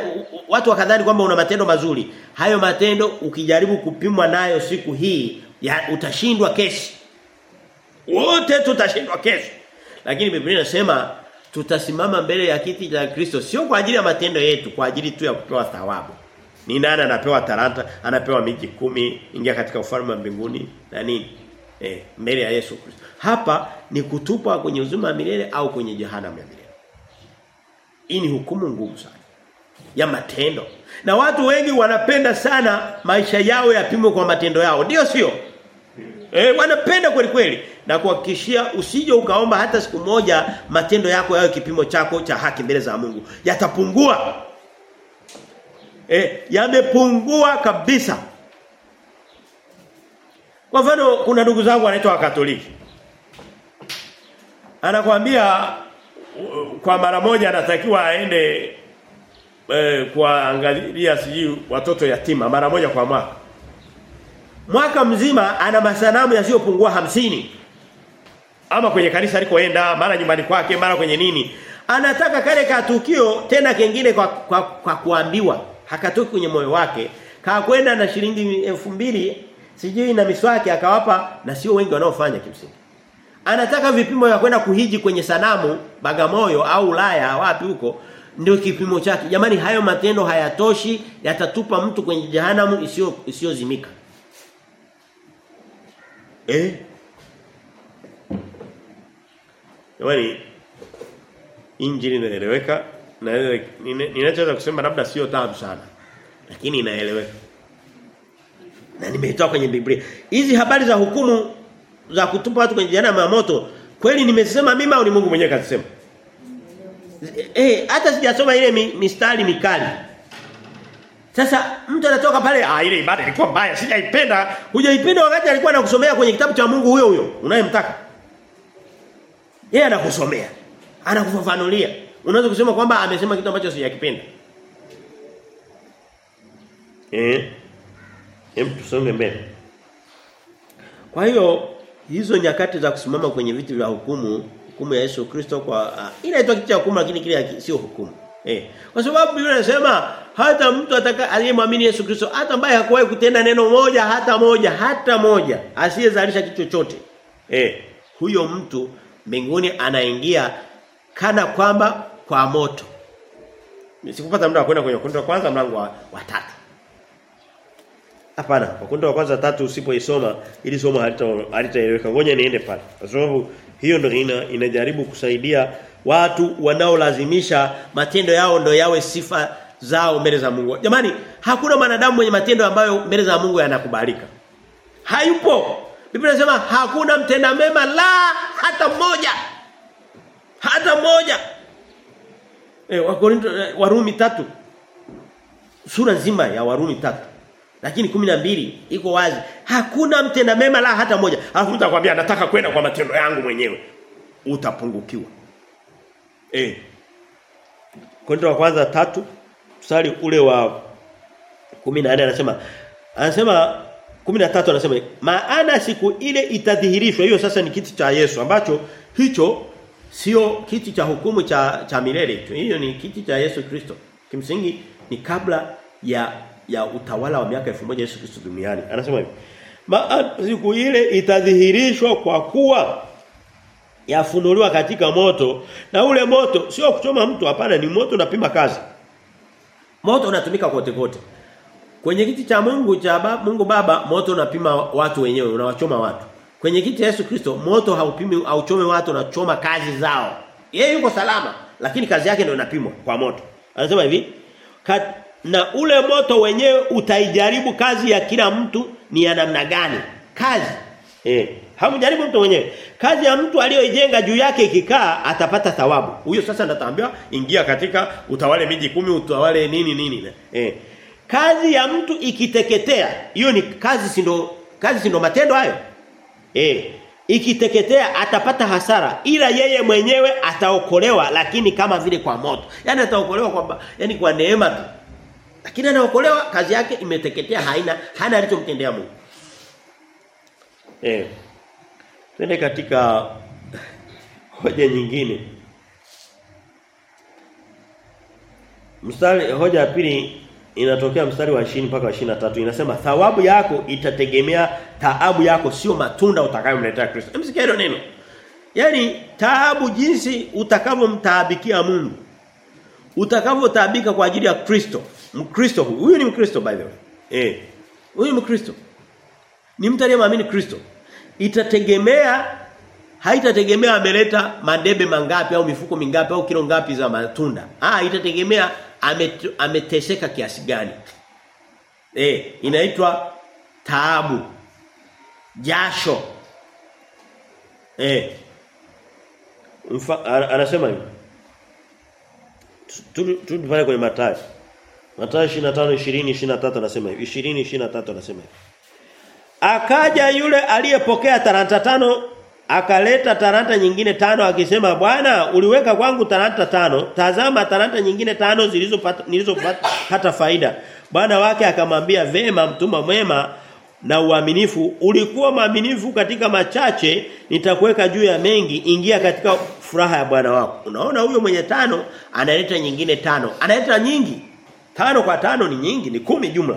[SPEAKER 1] watu wakadhani kwamba una matendo mazuri. Hayo matendo ukijaribu kupimwa nayo siku hii ya, utashindwa kesi wote tutashindwa kesho. lakini Biblia inasema tutasimama mbele ya kiti cha Kristo sio kwa ajili ya matendo yetu kwa ajili tu ya kupewa thawabu ni nani anapewa talanta anapewa miji kumi ingia katika ufalme wa mbinguni na nini eh mbele ya Yesu Kristo hapa ni kutupwa kwenye uzima wa milele au kwenye jehanamu ya milele hii ni hukumu ngumu sana ya matendo. Na watu wengi wanapenda sana maisha yao yapimwe kwa matendo yao. Ndio sio? Eh wanapenda kweli kweli na kuhakikishia usije ukaomba hata siku moja matendo yako yawe kipimo chako cha haki mbele za Mungu. Yatapungua. Eh yamepungua kabisa. Kwa mfano kuna ndugu zangu wanaitwa wakatoliki. Anakuambia kwa mara moja anatakiwa aende eh, kuangalia siji watoto yatima mara moja kwa mwaka. Mwaka mzima ana masanamu yasiyopungua hamsini Ama kwenye kanisa alikoenda, mara nyumbani kwake, mara kwenye nini. Anataka kale ka tukio tena kengine kwa, kwa, kwa kuambiwa. Hakatoki kwenye moyo wake. Kaa kwenda na shilingi elfu mbili sijui na miswaki akawapa na sio wengi wanaofanya kimsingi anataka vipimo vya kwenda kuhiji kwenye sanamu Bagamoyo au Ulaya wapi huko ndio kipimo chake. Jamani hayo matendo hayatoshi yatatupa mtu kwenye jehanamu isiyo isiyozimika. Eh? Jamani injili inaeleweka na ninachoweza kusema labda sio tamu sana. Lakini inaeleweka. Na nimeitoa kwenye Biblia. Hizi habari za hukumu za kutupa watu kwenye jehanamu ya moto kweli nimesema mimi au ni Mungu mwenyewe kasema eh hata sijasoma ile mi, mistari mikali. Sasa mtu anatoka pale ah ile ibada ilikuwa mbaya sijaipenda. Hujaipenda wakati alikuwa anakusomea kwenye kitabu cha Mungu huyo huyo unayemtaka yeye anakusomea anakufafanulia. Unaweza kusema kwamba amesema kitu ambacho sijakipenda. Eh hem tusonge mbele. Kwa hiyo hizo nyakati za kusimama kwenye viti vya hukumu hukumu ya Yesu Kristo kwa uh, inaitwa kitu cha hukumu lakini kile sio hukumu. Eh kwa sababu Biblia inasema hata mtu ataka aliyemwamini Yesu Kristo hata ambaye hakuwahi kutenda neno moja hata moja hata moja asiyezalisha kitu chochote. Eh huyo mtu mbinguni anaingia kana kwamba kwa moto Sikupata muda wa kwenda kwenye kundi wa kwanza mlango wa, wa tatu Hapana, wakundi wa kwanza tatu usipoisoma ili somo halitaeleweka. Ngoja niende pale. Kwa sababu hiyo ndio ina, inajaribu kusaidia watu wanaolazimisha matendo yao ndio yawe sifa zao mbele za Mungu. Jamani, hakuna mwanadamu mwenye matendo ambayo mbele za Mungu yanakubalika. Hayupo. Biblia inasema hakuna mtenda mema la hata mmoja. Hata mmoja. Eh Wakorinto Warumi tatu Sura nzima ya Warumi tatu lakini kumi na mbili iko wazi. Hakuna mtenda mema la hata mmoja Alafu mtakwambia nataka kwenda kwa matendo yangu mwenyewe. Utapungukiwa. Eh. Korinto wa kwanza tatu mstari ule wa 14 anasema anasema 13 anasema maana siku ile itadhihirishwa hiyo sasa ni kiti cha Yesu ambacho hicho sio kiti cha hukumu cha cha milele tu. Hiyo ni kiti cha Yesu Kristo. Kimsingi ni kabla ya ya utawala wa miaka 1000 Yesu Kristo duniani. Anasema hivi. Maana siku ile itadhihirishwa kwa kuwa yafunuliwa katika moto na ule moto sio kuchoma mtu hapana ni moto unapima kazi. Moto unatumika kote kote. Kwenye kiti cha Mungu cha ba, Mungu Baba moto unapima watu wenyewe, unawachoma watu. Kwenye kiti Yesu Kristo moto haupimi hauchome watu unachoma kazi zao. Yeye yuko salama lakini kazi yake ndio inapimwa kwa moto. Anasema hivi, kat, na ule moto wenyewe utaijaribu kazi ya kila mtu ni ya namna gani? Kazi. Eh, hamjaribu mtu mwenyewe. Kazi ya mtu aliyoijenga juu yake ikikaa atapata thawabu. Huyo sasa ndatambia ingia katika utawale miji kumi utawale nini nini. Eh. Kazi ya mtu ikiteketea, hiyo ni kazi sindo kazi si ndo matendo hayo? Eh. Ikiteketea atapata hasara ila yeye mwenyewe ataokolewa lakini kama vile kwa moto. yani ataokolewa kwa yani kwa neema tu. Lakini anaokolewa kazi yake imeteketea haina hana alichomtendea Mungu. Eh. Twende katika hoja nyingine. Mstari hoja ya pili inatokea mstari wa 20 mpaka wa 23 inasema thawabu yako itategemea taabu yako sio matunda utakayomletea Kristo. Msikia hilo neno. Yaani taabu jinsi utakavyomtaabikia Mungu. Utakavyotaabika kwa ajili ya Kristo. Mkristo huyu. Huyu ni Mkristo by the way. Eh. Huyu Mkristo. Ni mtu aliyemwamini Kristo. Itategemea haitategemea ameleta madebe mangapi au mifuko mingapi au kilo ngapi za matunda. Ah, itategemea ameteseka kiasi gani. Eh, inaitwa taabu. Jasho. Eh. Mfa, anasema hivi. Turudi pale kwenye Mathayo. Mathayo 25 20 23 anasema hivi. 20 23 anasema hivi. Akaja yule aliyepokea talanta tano akaleta talanta nyingine tano akisema bwana uliweka kwangu talanta tano. Tazama talanta nyingine tano zilizopata nilizopata faida. Bwana wake akamwambia vema mtuma mwema na uaminifu. Ulikuwa mwaminifu katika machache nitakuweka juu ya mengi. Ingia katika furaha ya bwana wako. Unaona huyo mwenye tano analeta nyingine tano. Analeta nyingi. Tano kwa tano ni nyingi ni kumi jumla.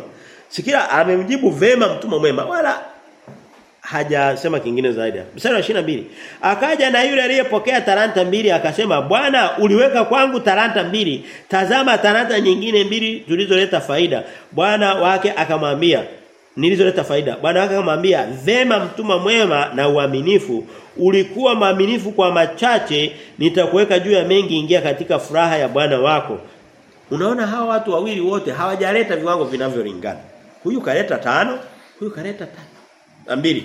[SPEAKER 1] Sikia amemjibu vema mtuma mwema wala hajasema kingine zaidi. Mstari wa 22. Akaja na yule aliyepokea talanta mbili akasema, "Bwana, uliweka kwangu talanta mbili. Tazama talanta nyingine mbili tulizoleta faida." Bwana wake akamwambia, "Nilizoleta faida." Bwana wake akamwambia, "Vema mtuma mwema na uaminifu. Ulikuwa mwaminifu kwa machache, nitakuweka juu ya mengi, ingia katika furaha ya Bwana wako." Unaona hawa watu wawili wote hawajaleta viwango vinavyolingana. Huyu kaleta tano, huyu kaleta tano. Mbili.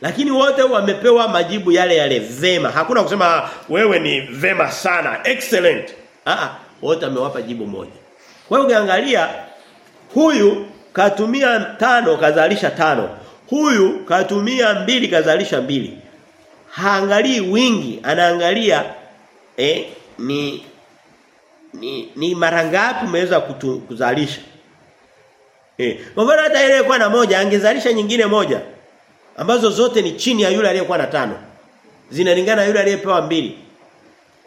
[SPEAKER 1] Lakini wote wamepewa majibu yale yale vema. Hakuna kusema wewe ni vema sana, excellent. Ah wote amewapa jibu moja. Kwa hiyo ukiangalia huyu katumia tano kazalisha tano. Huyu katumia mbili kazalisha mbili. Haangalii wingi, anaangalia eh ni ni, ni mara ngapi umeweza kuzalisha. Eh, kwa mfano hata ile ilikuwa na moja angezalisha nyingine moja ambazo zote ni chini ya yule aliyekuwa na tano. Zinalingana yule aliyepewa mbili.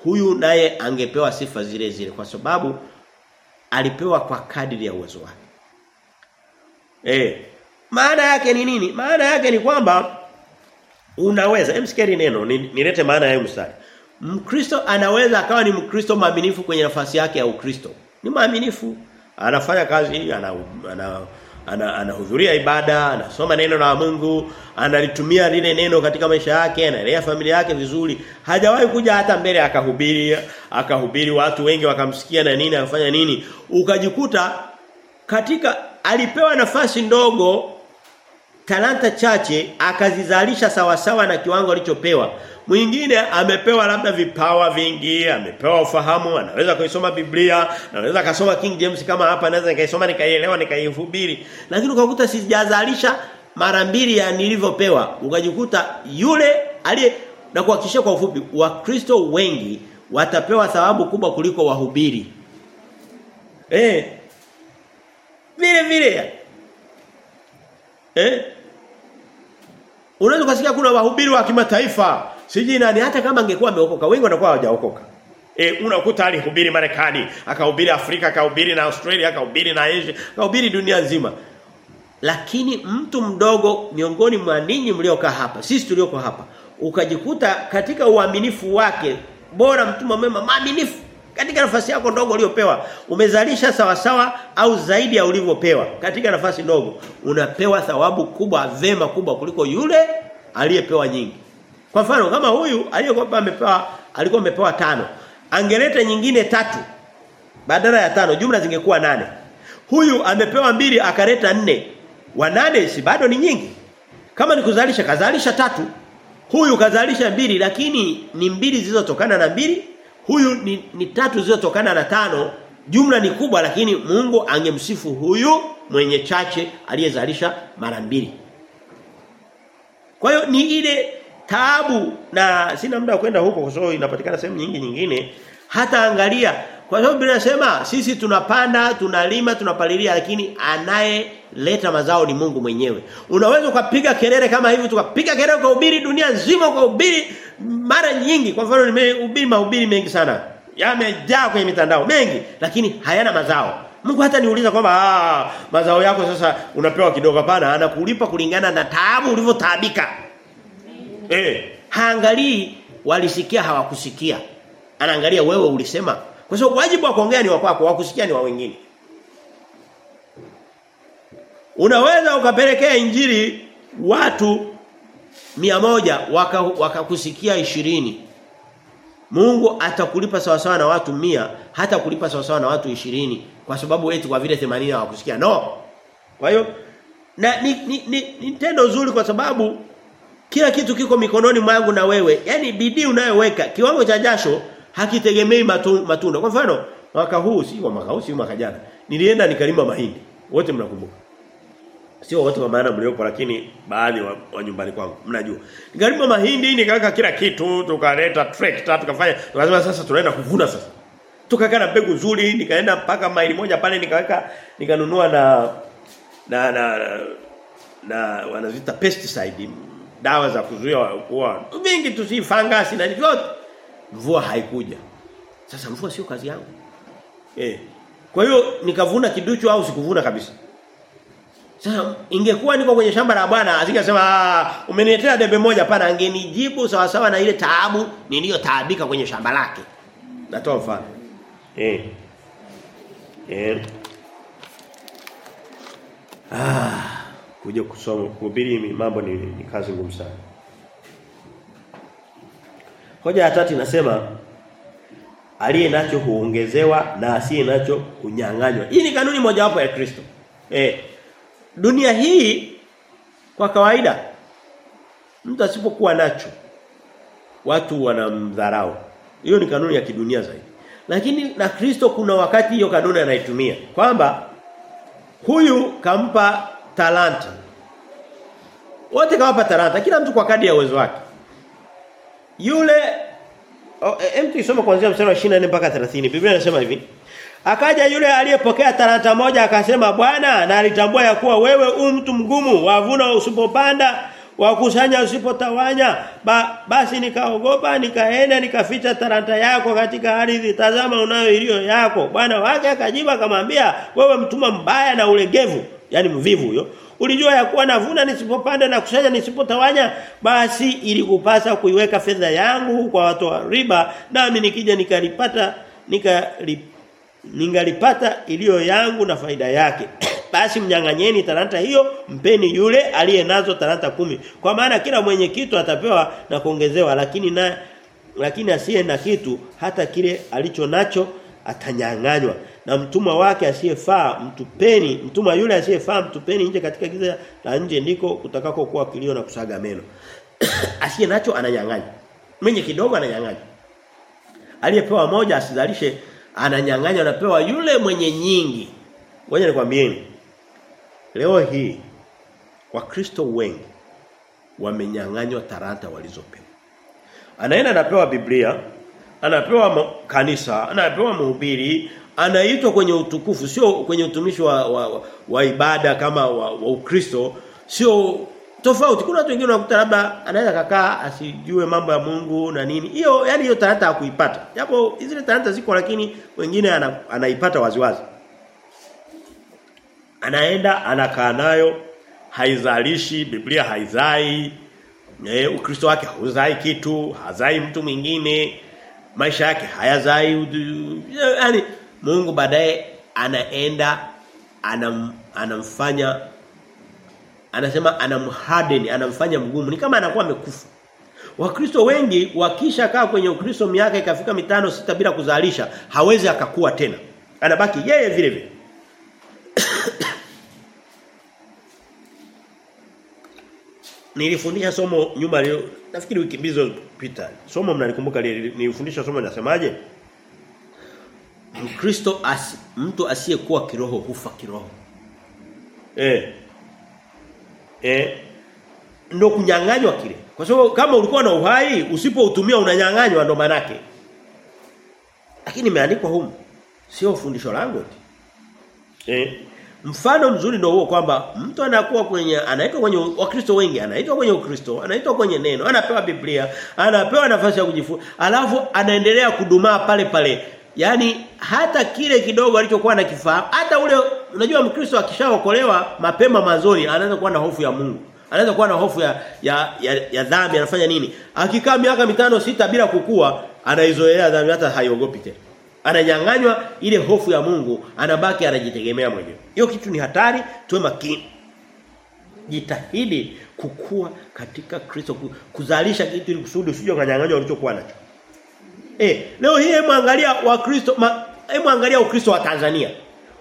[SPEAKER 1] Huyu naye angepewa sifa zile zile kwa sababu alipewa kwa kadiri ya uwezo wake. Eh, maana yake ni nini? Maana yake ni kwamba unaweza, emsikeri neno, nilete maana ya mstari. Mkristo anaweza akawa ni Mkristo mwaminifu kwenye nafasi yake ya Ukristo. Ni mwaminifu, anafanya kazi, ana ana anahudhuria ana ibada, anasoma neno la Mungu, analitumia lile neno katika maisha yake, analea familia yake vizuri. Hajawahi kuja hata mbele akahubiri, akahubiri watu wengi wakamsikia na nini akafanya nini. Ukajikuta katika alipewa nafasi ndogo talanta chache akazizalisha sawasawa na kiwango alichopewa. Mwingine amepewa labda vipawa vingi, amepewa ufahamu, anaweza kuisoma Biblia, anaweza kasoma King James kama hapa naweza nikaisoma nikaielewa nikaihubiri. Lakini ukakuta sijazalisha mara mbili ya nilivyopewa. Ukajikuta yule aliye na kuhakikisha kwa ufupi Wakristo wengi watapewa thawabu kubwa kuliko wahubiri. Eh. Vile vile. Eh? Unaweza kusikia kuna wahubiri wa kimataifa. Siji nani hata kama angekuwa ameokoka, wengi wanakuwa hawajaokoka. E, unakuta alihubiri Marekani, akahubiri Afrika, akahubiri na Australia, akahubiri na Asia, akahubiri dunia nzima. Lakini mtu mdogo miongoni mwa ninyi mliokaa hapa, sisi tulioko hapa, ukajikuta katika uaminifu wake, bora mtume mwema, maaminifu katika nafasi yako ndogo uliyopewa umezalisha sawa sawa au zaidi ya ulivyopewa? Katika nafasi ndogo unapewa thawabu kubwa vema kubwa kuliko yule aliyepewa nyingi. Kwa mfano kama huyu aliyekuwa amepewa alikuwa amepewa tano angeleta nyingine tatu badala ya tano jumla zingekuwa nane. Huyu amepewa mbili akaleta nne. Wa nane si bado ni nyingi. Kama ni kuzalisha kazalisha tatu. Huyu kazalisha mbili lakini ni mbili zilizotokana na mbili huyu ni, ni tatu zilizotokana na tano. Jumla ni kubwa lakini Mungu angemsifu huyu mwenye chache aliyezalisha mara mbili. Kwa hiyo ni ile taabu na sina muda wa kwenda huko kwa sababu inapatikana sehemu nyingi nyingine hata angalia kwa sababu Biblia inasema sisi tunapanda, tunalima, tunapalilia lakini anayeleta mazao ni Mungu mwenyewe. Unaweza ukapiga kelele kama hivi tukapiga kelele kwa ubiri dunia nzima kwa ubiri mara nyingi. Kwa mfano nimehubiri mahubiri mengi sana. Yamejaa kwenye mitandao mengi lakini hayana mazao. Mungu hata niuliza kwamba ah mazao yako sasa unapewa kidogo hapana anakulipa kulingana na taabu ulivyotaabika. Eh, haangalii walisikia hawakusikia. Anaangalia wewe ulisema kwa sababu wajibu wa kuongea ni wako, wakusikia ni wa wengine. Unaweza ukapelekea injili watu mia moja wakakusikia waka ishirini Mungu atakulipa sawa sawa na watu mia hata kulipa sawa sawa na watu ishirini kwa sababu eti kwa vile 80 hawakusikia. No. Kwa hiyo na ni, ni, ni, ni tendo zuri kwa sababu kila kitu kiko mikononi mwangu na wewe. Yaani bidii unayoweka kiwango cha jasho hakitegemei matu, matunda. Kwa mfano, mwaka huu si kwa mwaka huu si mwaka jana. Nilienda nikalima mahindi. Wote mnakumbuka. Sio wote kwa maana mliopo lakini baadhi wa, wa nyumbani kwangu mnajua. Nikalima mahindi nikaweka kila kitu, tukaleta tractor, tukafanya Lazima sasa tunaenda kuvuna sasa. Tukakaa na mbegu nzuri, nikaenda mpaka maili moja pale nikaweka nikanunua na na na na, na wanaziita pesticide dawa za kuzuia kuwa vingi tu si fangasi na vyote mvua haikuja. Sasa mvua sio kazi yangu. Eh. Kwa hiyo nikavuna kiduchu au sikuvuna kabisa. Sasa ingekuwa niko kwenye shamba la Bwana asingesema ah umeniletea debe moja pana angenijibu sawa sawa na ile taabu niliyotaabika kwenye shamba lake. Natoa mfano. Eh. Eh. Ah, kuja kusoma kuhubiri mambo ni, ni kazi ngumu sana. Hoja ya tatu inasema aliye nacho huongezewa na asiye nacho hunyang'anywa. Hii ni kanuni mojawapo ya Kristo. Eh. Dunia hii kwa kawaida mtu asipokuwa nacho watu wanamdharau. Hiyo ni kanuni ya kidunia zaidi. Lakini na Kristo kuna wakati hiyo kanuni anaitumia kwamba huyu kampa talanta. Wote kawapa talanta kila mtu kwa kadi ya uwezo wake. Yule oh, em tuisome kuanzia mstari wa 24 mpaka 30. Biblia inasema hivi. Akaja yule aliyepokea talanta moja akasema Bwana na alitambua ya kuwa wewe u mtu mgumu wavuna usipopanda wakusanya usipotawanya. Ba, basi nikaogopa nikaenda nikaficha talanta yako katika ardhi. Tazama unayo iliyo yako. Bwana wake akajiba akamwambia wewe mtuma mbaya na ulegevu. Yani mvivu huyo ulijua ya kuwa navuna nisipopanda na kusanya nisipotawanya? Basi ilikupasa kuiweka fedha yangu kwa watu wa riba nami nikija nikalipata nikalip, ningalipata iliyo yangu na faida yake. Basi mnyang'anyeni talanta hiyo mpeni yule aliye nazo talanta kumi. Kwa maana kila mwenye kitu atapewa na kuongezewa lakini na lakini asiye na kitu hata kile alicho nacho atanyang'anywa na mtumwa wake asiyefaa mtupeni mtumwa yule asiyefaa mtupeni nje katika giza la nje ndiko kutakako kuwa kilio na kusaga meno. Asiye nacho ananyang'anya. Mwenye kidogo ananyang'anya. Aliyepewa moja asizalishe ananyang'anya anapewa yule mwenye nyingi. Ngoja nikwambieni leo hii wakristo wengi wamenyang'anywa taranta walizopewa. Anaenda anapewa biblia anapewa kanisa anapewa mhubiri anaitwa kwenye utukufu sio kwenye utumishi wa, wa, wa ibada kama wa, wa Ukristo sio tofauti. Kuna watu wengine wanakuta labda anaweza kakaa asijue mambo ya Mungu na nini. Hiyo yani hiyo talanta hakuipata. Japo zile talanta ziko lakini wengine ana, anaipata waziwazi. Anaenda anakaa nayo haizalishi Biblia haizai eh Ukristo wake hauzai kitu hazai mtu mwingine maisha yake hayazai yani Mungu baadaye anaenda anam, anamfanya anasema anamharden anamfanya mgumu ni kama anakuwa amekufa Wakristo wengi wakisha kaa kwenye Ukristo miaka ikafika mitano sita bila kuzalisha hawezi akakuwa tena anabaki yeye vile vile Nilifundisha somo nyuma leo nafikiri wiki mbili zilizopita. Somo mnalikumbuka nilifundisha somo linasemaje? Mkristo asi, mtu asiyekuwa kiroho hufa kiroho. Eh. Eh. Ndio kunyang'anywa kile. Kwa sababu kama ulikuwa na uhai usipoutumia unanyang'anywa ndo manake. Lakini imeandikwa humu. Sio fundisho langu. Eh. Mfano mzuri ndio huo kwamba mtu anakuwa kwenye anaitwa kwenye wakristo wengi anaitwa kwenye ukristo anaitwa kwenye neno anapewa biblia anapewa nafasi ya kujifunza alafu anaendelea kudumaa pale pale yani hata kile kidogo alichokuwa anakifahamu hata ule unajua mkristo akishaokolewa mapema mazoni anaanza kuwa na hofu ya Mungu. Anaanza kuwa na hofu ya ya, ya, ya dhambi anafanya nini? Akikaa miaka mitano sita bila kukua anaizoelea dhambi hata haiogopi tena. Ananyang'anywa ile hofu ya Mungu anabaki anajitegemea mwenyewe. Hiyo kitu ni hatari tuwe makini. Jitahidi kukua katika Kristo kuzalisha kitu ili kusudi usije ukanyang'anywa ulichokuwa nacho eh leo hii hebu angalia wakristo hebu angalia ukristo wa Tanzania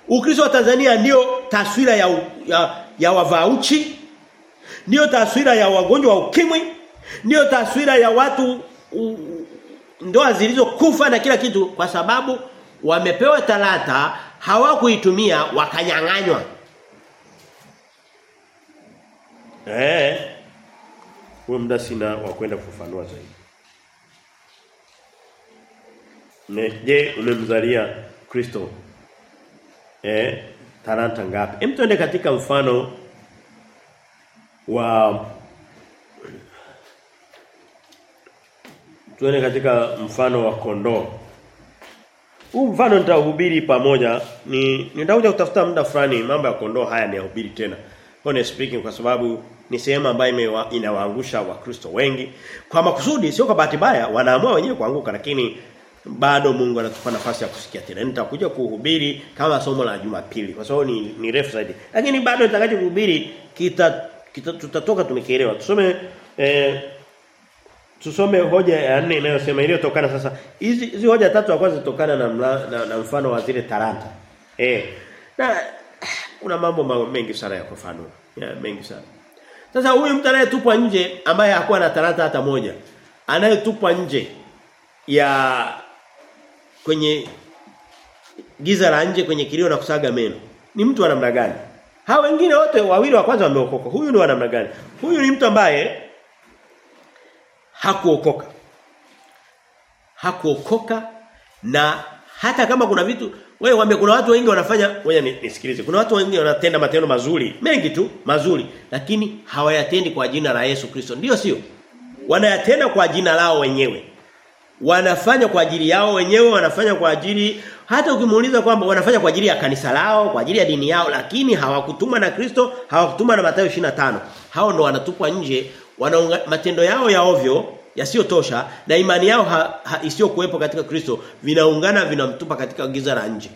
[SPEAKER 1] ukristo wa Tanzania ndio taswira ya ya, ya wavauchi ndio taswira ya wagonjwa wa ukimwi ndio taswira ya watu u, ndoa zilizokufa na kila kitu kwa sababu wamepewa talata hawakuitumia wakanyang'anywa. Eh. Huo muda sina wa kwenda kufafanua zaidi. Je, umemzalia Kristo eh talanta ngapi? Hem tuende katika mfano wa tuende katika mfano wa kondoo. Huu mfano nitahubiri pamoja ni nitakuja kutafuta muda fulani mambo ya kondoo haya niyahubiri tena. Honest speaking kwa sababu ni sehemu ambayo inawaangusha wakristo wengi. Kwa makusudi sio kwa bahati mbaya wanaamua wenyewe kuanguka lakini bado Mungu anatupa nafasi ya kusikia tena. Nitakuja kuhubiri kama somo la Jumapili kwa sababu ni, ni refu zaidi. Lakini bado nitakaje kuhubiri kita, kita tutatoka tumekielewa. Tusome eh, tusome hoja ya nne inayosema iliyotokana sasa hizi hizi hoja tatu kwanza zitokana na, mla, na, na mfano wa zile talanta. Eh. Na kuna mambo mengi sana ya kufanua. Mengi sana. Sasa huyu mtu anayetupwa nje ambaye hakuwa na talanta hata moja, anayetupwa nje ya kwenye giza la nje kwenye kilio na kusaga meno. Ni mtu wa namna gani? Hao wengine wote wawili wa kwanza wameokoka. Huyu ni wa namna gani? Huyu ni mtu ambaye hakuokoka. Hakuokoka na hata kama kuna vitu wewe wame kuna watu wengi wanafanya ngoja nisikilize. Kuna watu wengi wanatenda matendo mazuri, mengi tu mazuri, lakini hawayatendi kwa jina la Yesu Kristo. Ndio sio? Wanayatenda kwa jina lao wenyewe. Wanafanya kwa ajili yao wenyewe, wanafanya kwa ajili hata ukimuuliza kwamba wanafanya kwa ajili ya kanisa lao, kwa ajili ya dini yao, lakini hawakutumwa na Kristo, hawakutuma na Mathayo 25. Hao ndo wanatupwa nje, wanaunga, matendo yao ya ovyo yasiyotosha na imani yao ha, ha, isiyokuwepo katika Kristo vinaungana vinamtupa katika giza la nje.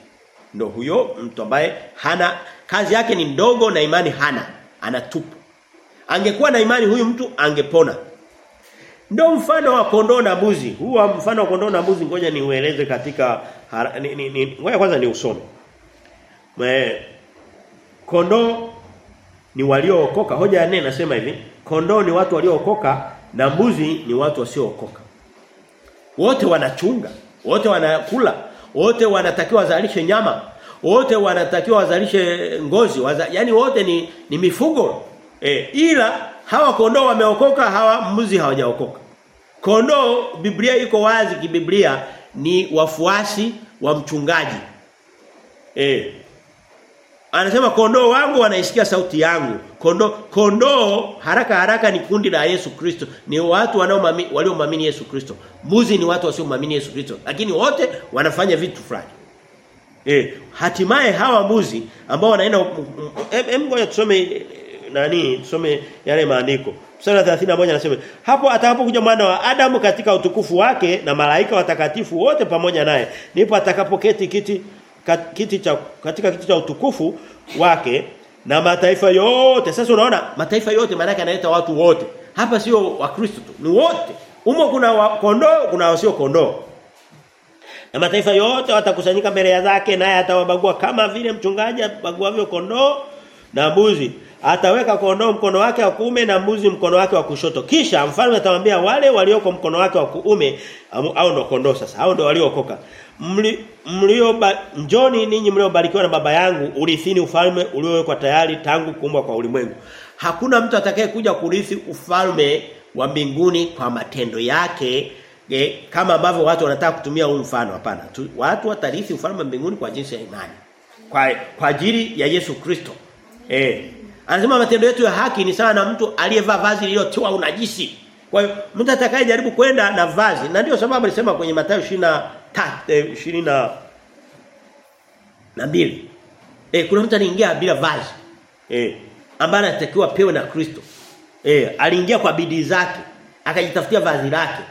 [SPEAKER 1] Ndo huyo mtu ambaye hana kazi yake ni ndogo na imani hana, anatupa. Angekuwa na imani huyu mtu angepona. Ndio mfano wa kondoo na mbuzi. Huwa mfano wa kondoo na mbuzi ngoja niueleze katika ngoja kwanza ni usome. Kondoo ni waliookoka. Hoja ya nne nasema hivi, kondoo ni watu waliookoka na mbuzi ni watu wasiookoka. Wote wanachunga, wote wanakula, wote wanatakiwa wazalishe nyama, wote wanatakiwa wazalishe ngozi, waza, yani wote ni ni mifugo. E, ila hawa kondoo wameokoka, hawa mbuzi hawajaokoka. Kondoo Biblia iko wazi kibiblia ni wafuasi wa mchungaji. Eh. Anasema kondoo wangu wanaisikia sauti yangu. Kondoo kondoo haraka haraka ni kundi la Yesu Kristo. Ni watu waliomwamini Yesu Kristo. Mbuzi ni watu wasiomwamini Yesu Kristo. Lakini wote wanafanya vitu fulani. Eh, hatimaye hawa muzi ambao wanaenda hem ngoja tusome nani tusome yale maandiko. Wa 31 anasema hapo atakapokuja mwana wa Adamu katika utukufu wake na malaika watakatifu wote pamoja naye ndipo atakapoketi kiti kat, kiti cha katika kiti cha utukufu wake na mataifa yote. Sasa unaona mataifa yote maana yake analeta watu wote. Hapa sio wakristo tu ni wote. Umo kuna wa, kondoo kuna wasio kondoo. Na mataifa yote watakusanyika mbele zake naye atawabagua kama vile mchungaji abaguavyo kondoo na mbuzi ataweka kondoo mkono wake wa kuume na mbuzi mkono wake wa kushoto. Kisha mfalme atamwambia wale walioko mkono wake wa kuume au ndo kondoo sasa au ndo waliookoka mlio njoni ninyi mliobarikiwa na baba yangu urithini ufalme uliowekwa tayari tangu kuumbwa kwa ulimwengu. Hakuna mtu atakaye kuja kurithi ufalme wa mbinguni kwa matendo yake e, kama ambavyo watu wanataka kutumia huu mfano. Hapana watu watarithi ufalme wa mbinguni kwa jinsi ya imani. Kwa kwa ajili ya Yesu Kristo. Eh Anasema matendo yetu ya haki ni sawa na mtu aliyevaa vazi lililotiwa unajisi. Kwa hiyo mtu atakayejaribu kwenda na vazi na ndio sababu alisema kwenye Mathayo 23 20 na na mbili. Eh kuna mtu aliingia bila vazi. Eh ambaye anatakiwa pewe na Kristo. Eh aliingia kwa bidii zake, akajitafutia vazi lake.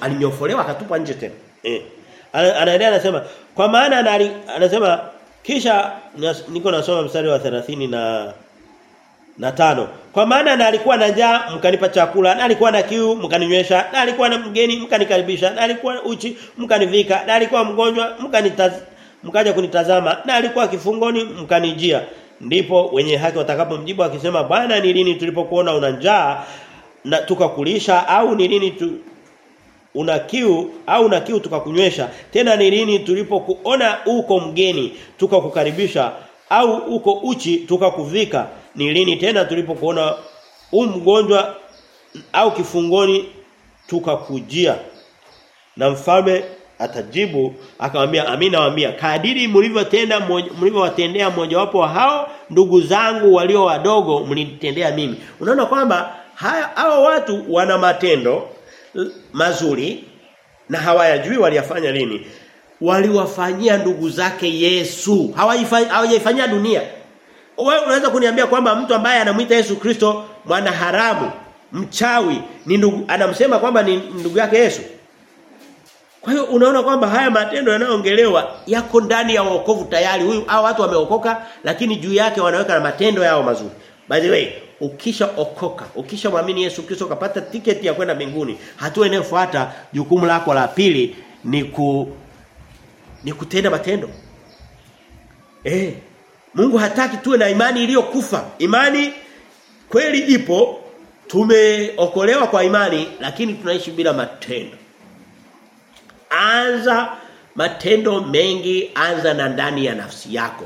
[SPEAKER 1] Alinyofolewa akatupwa nje tena. Eh anaendelea anasema kwa maana anasema kisha niko nasoma mstari wa 30 na na tano. Kwa maana na alikuwa na njaa mkanipa chakula, na alikuwa na kiu mkaninywesha, na alikuwa na mgeni mkanikaribisha, na alikuwa uchi mkanivika, na alikuwa mgonjwa mkanitaz mkaja kunitazama, na alikuwa kifungoni mkanijia. Ndipo wenye haki watakapomjibu akisema Bwana ni lini tulipokuona una njaa na tukakulisha au ni lini tu una kiu au una kiu tukakunywesha tena ni lini tulipokuona uko mgeni tukakukaribisha au uko uchi tukakuvika ni lini tena tulipokuona u mgonjwa au kifungoni tukakujia? Na mfalme atajibu akamwambia amina waambia kadiri mlivyotenda mlivyowatendea mmoja wapo wa hao ndugu zangu walio wadogo mlinitendea mimi. Unaona kwamba hao watu wana matendo mazuri na hawayajui waliyafanya lini waliwafanyia ndugu zake Yesu. Hawajaifanyia dunia. Wewe unaweza kuniambia kwamba mtu ambaye anamuita Yesu Kristo mwana haramu mchawi ni ndugu anamsema kwamba ni ndugu yake Yesu? Kwa hiyo unaona kwamba haya matendo yanayoongelewa yako ndani ya wokovu tayari. Huyu hao watu wameokoka lakini juu yake wanaweka na matendo yao mazuri. By the way ukisha okoka ukisha muamini Yesu Kristo ukapata tiketi ya kwenda mbinguni hatua inayofuata jukumu lako la pili ni ku ni kutenda matendo. Eh Mungu hataki tuwe na imani iliyokufa. Imani kweli ipo. Tumeokolewa kwa imani lakini tunaishi bila matendo. Anza matendo mengi anza na ndani ya nafsi yako.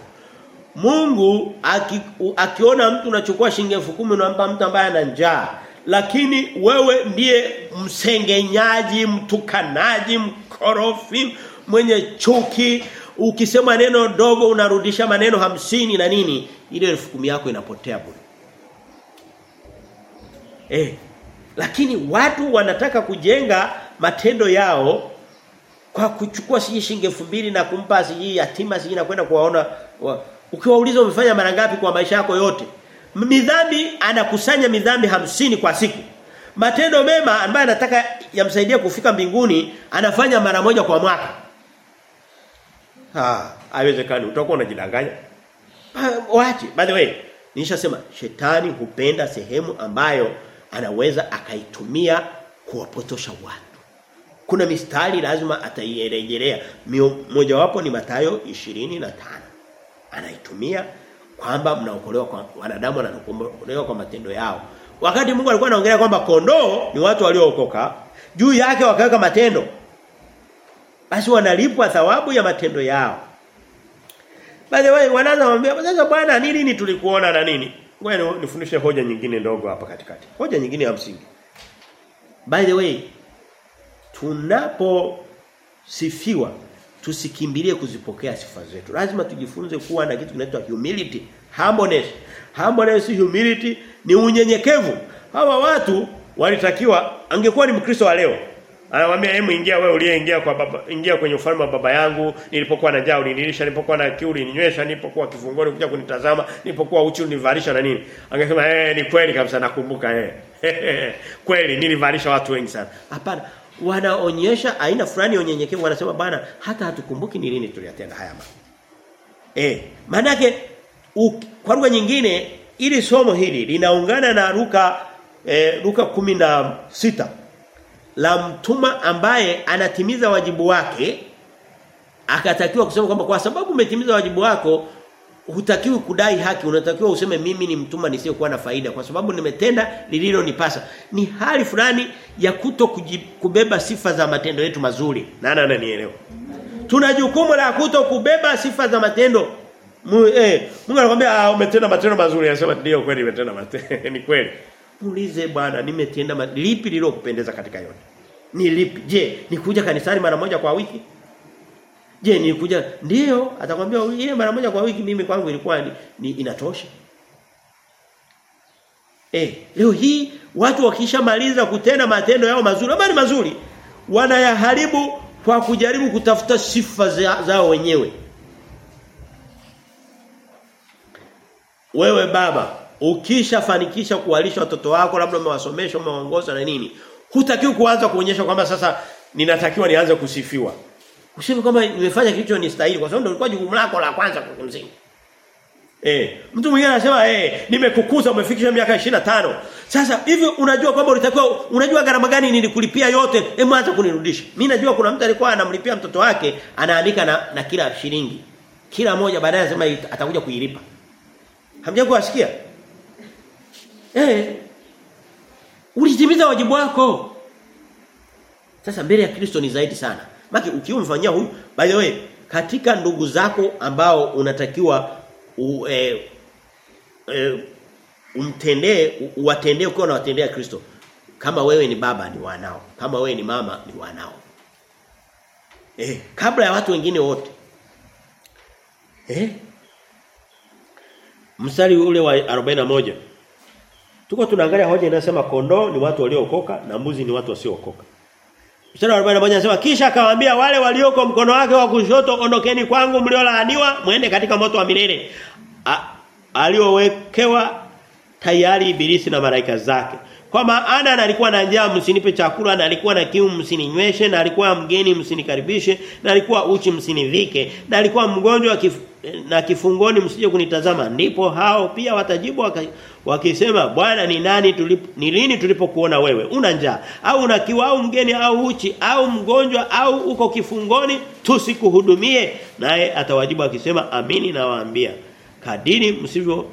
[SPEAKER 1] Mungu aki, akiona mtu unachukua shilingi 10,000 unampa mtu ambaye ana njaa lakini wewe ndiye msengenyaji, mtukanaji, mkorofi, mwenye chuki, ukisema neno dogo unarudisha maneno hamsini na nini, ile elfu kumi yako inapotea bure. Eh. Lakini watu wanataka kujenga matendo yao kwa kuchukua siji shilingi 2000 na kumpa siji yatima siji na kwenda kuwaona wa, ukiwauliza umefanya mara ngapi kwa maisha yako yote midhambi anakusanya midhambi hamsini kwa siku matendo mema ambayo anataka yamsaidie kufika mbinguni anafanya mara moja kwa mwaka ah haiwezekani utakuwa unajidanganya. Waache by the way nishasema shetani hupenda sehemu ambayo anaweza akaitumia kuwapotosha watu. Kuna mistari lazima atairejelea. Mojawapo ni Mathayo 25 anaitumia kwamba mnaokolewa kwa wanadamu wanaokolewa kwa matendo yao. Wakati Mungu alikuwa anaongelea kwamba kondoo ni watu waliookoka juu yake wakaweka matendo basi wanalipwa thawabu ya matendo yao by way wanaanza sasa bwana nini nini tulikuona na nini ngoja nifundishe hoja nyingine ndogo hapa katikati hoja nyingine ya msingi by the way tunapo sifiwa tusikimbilie kuzipokea sifa zetu. Lazima tujifunze kuwa na kitu kinaitwa humility, humbleness. Humbleness humility ni unyenyekevu. Hawa watu walitakiwa angekuwa ni Mkristo wa leo. Anamwambia hebu ingia wewe uliyeingia kwa baba ingia kwenye ufalme wa baba yangu nilipokuwa na njaa ulinilisha nilipokuwa na kiu ulininywesha nilipokuwa kifungoni kuja kunitazama nilipokuwa uchi ulinivalisha na nini. Angesema eh ni kweli kabisa nakumbuka eh. kweli nilivalisha watu wengi sana. Hapana wanaonyesha aina fulani unyenyekevu wanasema bana hata hatukumbuki ni lini tuliyatenda haya mambo. Eh maana yake kwa lugha nyingine ili somo hili linaungana na Luka eh, Luka kumi na sita la mtuma ambaye anatimiza wajibu wake akatakiwa kusema kwamba kwa sababu umetimiza wajibu wako hutakiwi kudai haki. Unatakiwa useme mimi ni mtuma nisiyokuwa na faida kwa sababu nimetenda lililonipasa ni hali fulani ya kuto kubeba sifa za matendo yetu mazuri. Nani ananielewa? Tuna jukumu la kuto kubeba sifa za matendo. Eh, Mungu anakuambia ah, umetenda matendo mazuri. Anasema ndio kweli umetenda matendo ni kweli muulize bwana nimetenda lipi lililokupendeza katika yote? Ni lipi? Je nikuja kanisani mara moja kwa wiki? Je, nilikuja? Ndio atakwambia yeye mara moja kwa wiki mimi kwangu ilikuwa ni, ni inatosha. Eh, leo hii watu wakishamaliza kutenda matendo yao mazuri, habari mazuri, wanayaharibu kwa kujaribu kutafuta sifa za, zao wenyewe. Wewe baba, ukishafanikisha kuwalisha watoto wako labda umewasomesha, umewaongoza na nini, hutakiwi kuanza kuonyesha kwamba sasa ninatakiwa nianze kusifiwa. Useme kama nimefanya kilicho ni stahili kwa sababu ndio ilikuwa jukumu lako la kwanza kwa msingi. Eh, mtu mwingine anasema eh nimekukuza umefikisha miaka 25. Sasa hivi unajua kwamba ulitakiwa unajua gharama gani nilikulipia yote, hebu anza kunirudisha. Mimi najua kuna mtu alikuwa anamlipia mtoto wake anaandika na, na kila shilingi. Kila moja baadaye anasema atakuja kuilipa. Hamjawahi kuwasikia? Eh. Ulitimiza wajibu wako. Sasa mbele ya Kristo ni zaidi sana. Maki ukiwa umfanyia huyu by the way katika ndugu zako ambao unatakiwa u, e, e, umtendee uwatendee ukiwa unawatendea Kristo. Kama wewe ni baba ni wanao, kama wewe ni mama ni wanao. Eh, kabla ya watu wengine wote. Eh? Mstari ule wa 41. Tuko tunaangalia hoja inasema kondoo ni watu waliookoka na mbuzi ni watu wasiookoka. Mstari wa 41 anasema kisha akawaambia wale walioko mkono wake wa kushoto ondokeni kwangu mliolaaniwa muende katika moto wa milele. Aliowekewa tayari ibilisi na malaika zake. Kwa maana alikuwa na njaa msinipe chakula na alikuwa na kiu msininyweshe na alikuwa mgeni msinikaribishe na alikuwa uchi msinivike na alikuwa mgonjwa kif, na kifungoni msije kunitazama. Ndipo hao pia watajibu wakisema bwana ni nani tulipo ni lini tulipokuona wewe? Una njaa? Au una kiu au mgeni au uchi au mgonjwa au uko kifungoni tusikuhudumie? Naye atawajibu akisema amini nawaambia kadiri msivyo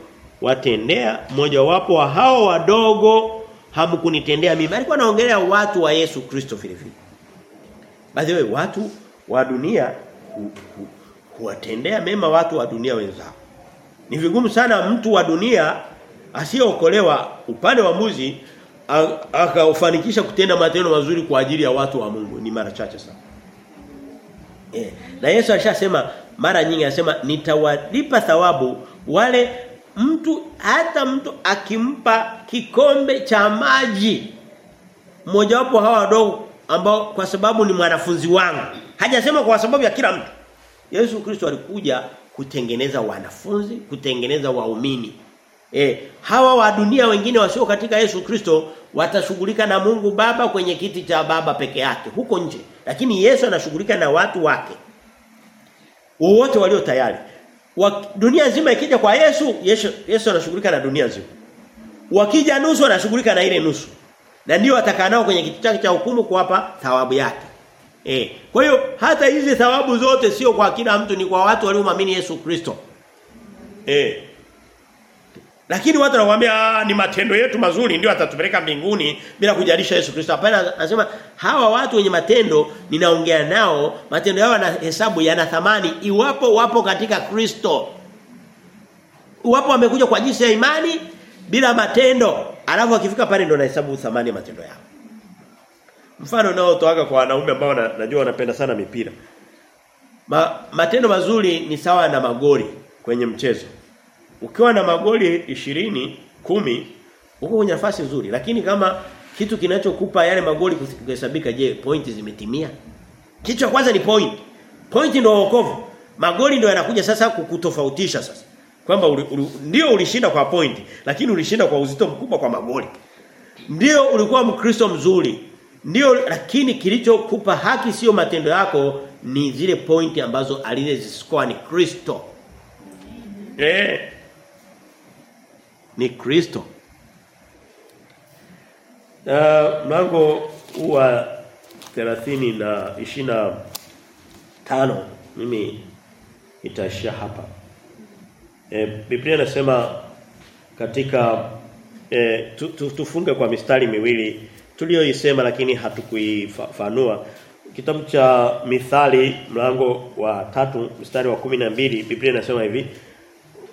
[SPEAKER 1] watendea mmoja wapo wa hao wadogo hamkunitendea mimi. Alikuwa anaongelea watu wa Yesu Kristo vile vile. By the way watu wa dunia huwatendea mema watu wa dunia wenzao. Ni vigumu sana mtu wa dunia asiyeokolewa upande wa muzi akafanikisha kutenda matendo mazuri kwa ajili ya watu wa Mungu. Ni mara chache sana. Eh, na Yesu alishasema mara nyingi anasema nitawalipa thawabu wale mtu hata mtu akimpa kikombe cha maji mmojawapo hawa wadogo ambao kwa sababu ni mwanafunzi wangu hajasema kwa sababu ya kila mtu Yesu Kristo alikuja kutengeneza wanafunzi kutengeneza waumini E, hawa wa dunia wengine wasio katika Yesu Kristo watashughulika na Mungu Baba kwenye kiti cha Baba peke yake huko nje. Lakini Yesu anashughulika na watu wake. Wote walio tayari. Wa, dunia nzima ikija kwa Yesu, Yesu Yesu anashughulika na dunia nzima. Wakija nusu anashughulika na ile nusu. Na ndio atakaa nao kwenye kiti chake cha hukumu kuwapa thawabu yake. Eh, kwa hiyo hata hizi thawabu zote sio kwa kila mtu ni kwa watu walioamini Yesu Kristo. Eh. Lakini watu wanakuambia ni matendo yetu mazuri ndio atatupeleka mbinguni bila kujalisha Yesu Kristo. Hapana anasema hawa watu wenye matendo ninaongea nao matendo yao na hesabu yana thamani iwapo wapo katika Kristo. Iwapo wamekuja kwa jinsi ya imani bila matendo alafu akifika pale ndo nahesabu thamani ya matendo yao. Mfano nao toaga kwa wanaume ambao na, najua wanapenda sana mipira. Ma, matendo mazuri ni sawa na magoli kwenye mchezo. Ukiwa na magoli ishirini kumi uko kwenye nafasi nzuri. Lakini kama kitu kinachokupa yale magoli kuhesabika je pointi zimetimia? Kitu cha kwanza ni point. Point ndio wokovu. Magoli ndio yanakuja sasa kukutofautisha sasa. Kwamba ndio ulishinda kwa point lakini ulishinda kwa uzito mkubwa kwa magoli. Ndio ulikuwa mkristo mzuri. Ndio lakini kilichokupa haki sio matendo yako ni zile pointi ambazo alizisikoa ni Kristo. Eh ni Kristo Na mlango wa 30 na 25 mimi itaishia hapa. E, Biblia inasema katika e, tu, tu, tufunge kwa mistari miwili tuliyoisema lakini hatukuifanua. Kitabu cha Mithali mlango wa tatu mstari wa mbili Biblia inasema hivi.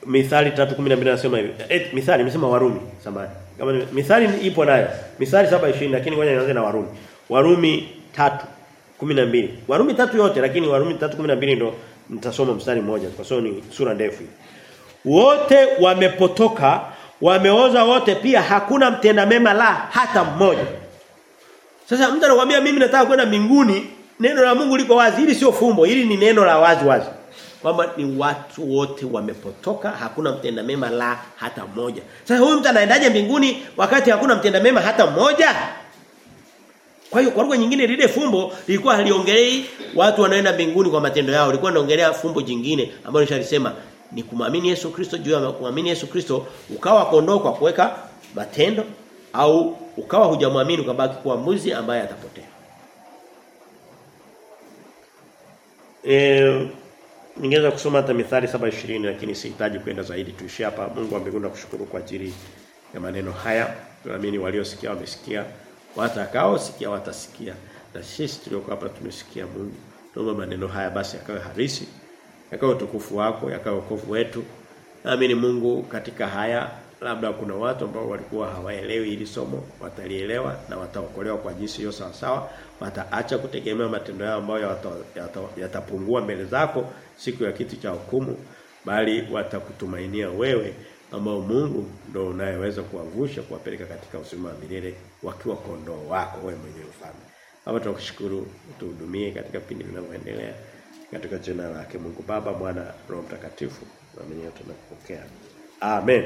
[SPEAKER 1] Mithali 3:12 nasema hivi. Eh, Mithali nimesema Warumi samahani. Kama Mithali ipo nayo. Mithali 7:20 lakini ngoja nianze na Warumi. Warumi 3:12. Warumi 3 yote lakini Warumi 3:12 ndo nitasoma mstari mmoja kwa sababu ni sura ndefu. Wote wamepotoka, wameoza wote pia hakuna mtenda mema la hata mmoja. Sasa mtu anakuambia mimi nataka kwenda mbinguni, neno la Mungu liko wazi, hili sio fumbo, hili ni neno la wazi wazi kwamba ni watu wote wamepotoka hakuna mtenda mema la hata mmoja. Sasa huyu mtu anaendaje mbinguni wakati hakuna mtenda mema hata mmoja? Kwa hiyo kwa lugha nyingine lile fumbo lilikuwa haliongelei watu wanaenda mbinguni kwa matendo yao, lilikuwa linaongelea fumbo jingine ambalo nishalisema ni kumwamini Yesu Kristo juu ya kumwamini Yesu Kristo ukawa kondoo kwa kuweka matendo au ukawa hujamwamini ukabaki kuwa mbuzi ambaye atapotea. Eh Ningeweza kusoma hata Mithali 7:20 lakini sihitaji kwenda zaidi. Tuishie hapa. Mungu wa kushukuru kwa ajili ya maneno haya. Tunaamini waliosikia wamesikia, watakao sikia watasikia. Na sisi tulioko hapa tumesikia Mungu. Tuombe maneno haya basi yakawe harisi, yakawe utukufu wako, yakawe wokovu wetu. Naamini Mungu katika haya labda kuna watu ambao walikuwa hawaelewi hili somo watalielewa na wataokolewa kwa jinsi hiyo sawa sawa wataacha kutegemea matendo yao ambayo yatapungua mbele zako siku ya kitu cha hukumu bali watakutumainia wewe ambao Mungu ndo unayeweza kuwavusha kuwapeleka katika uzima wa milele wakiwa kondoo wako wewe mwenyewe ufalme. Baba tunakushukuru tuhudumie katika pindi linaloendelea katika jina lake Mungu Baba Mwana Roho Mtakatifu na mwenyewe tunakupokea. Amen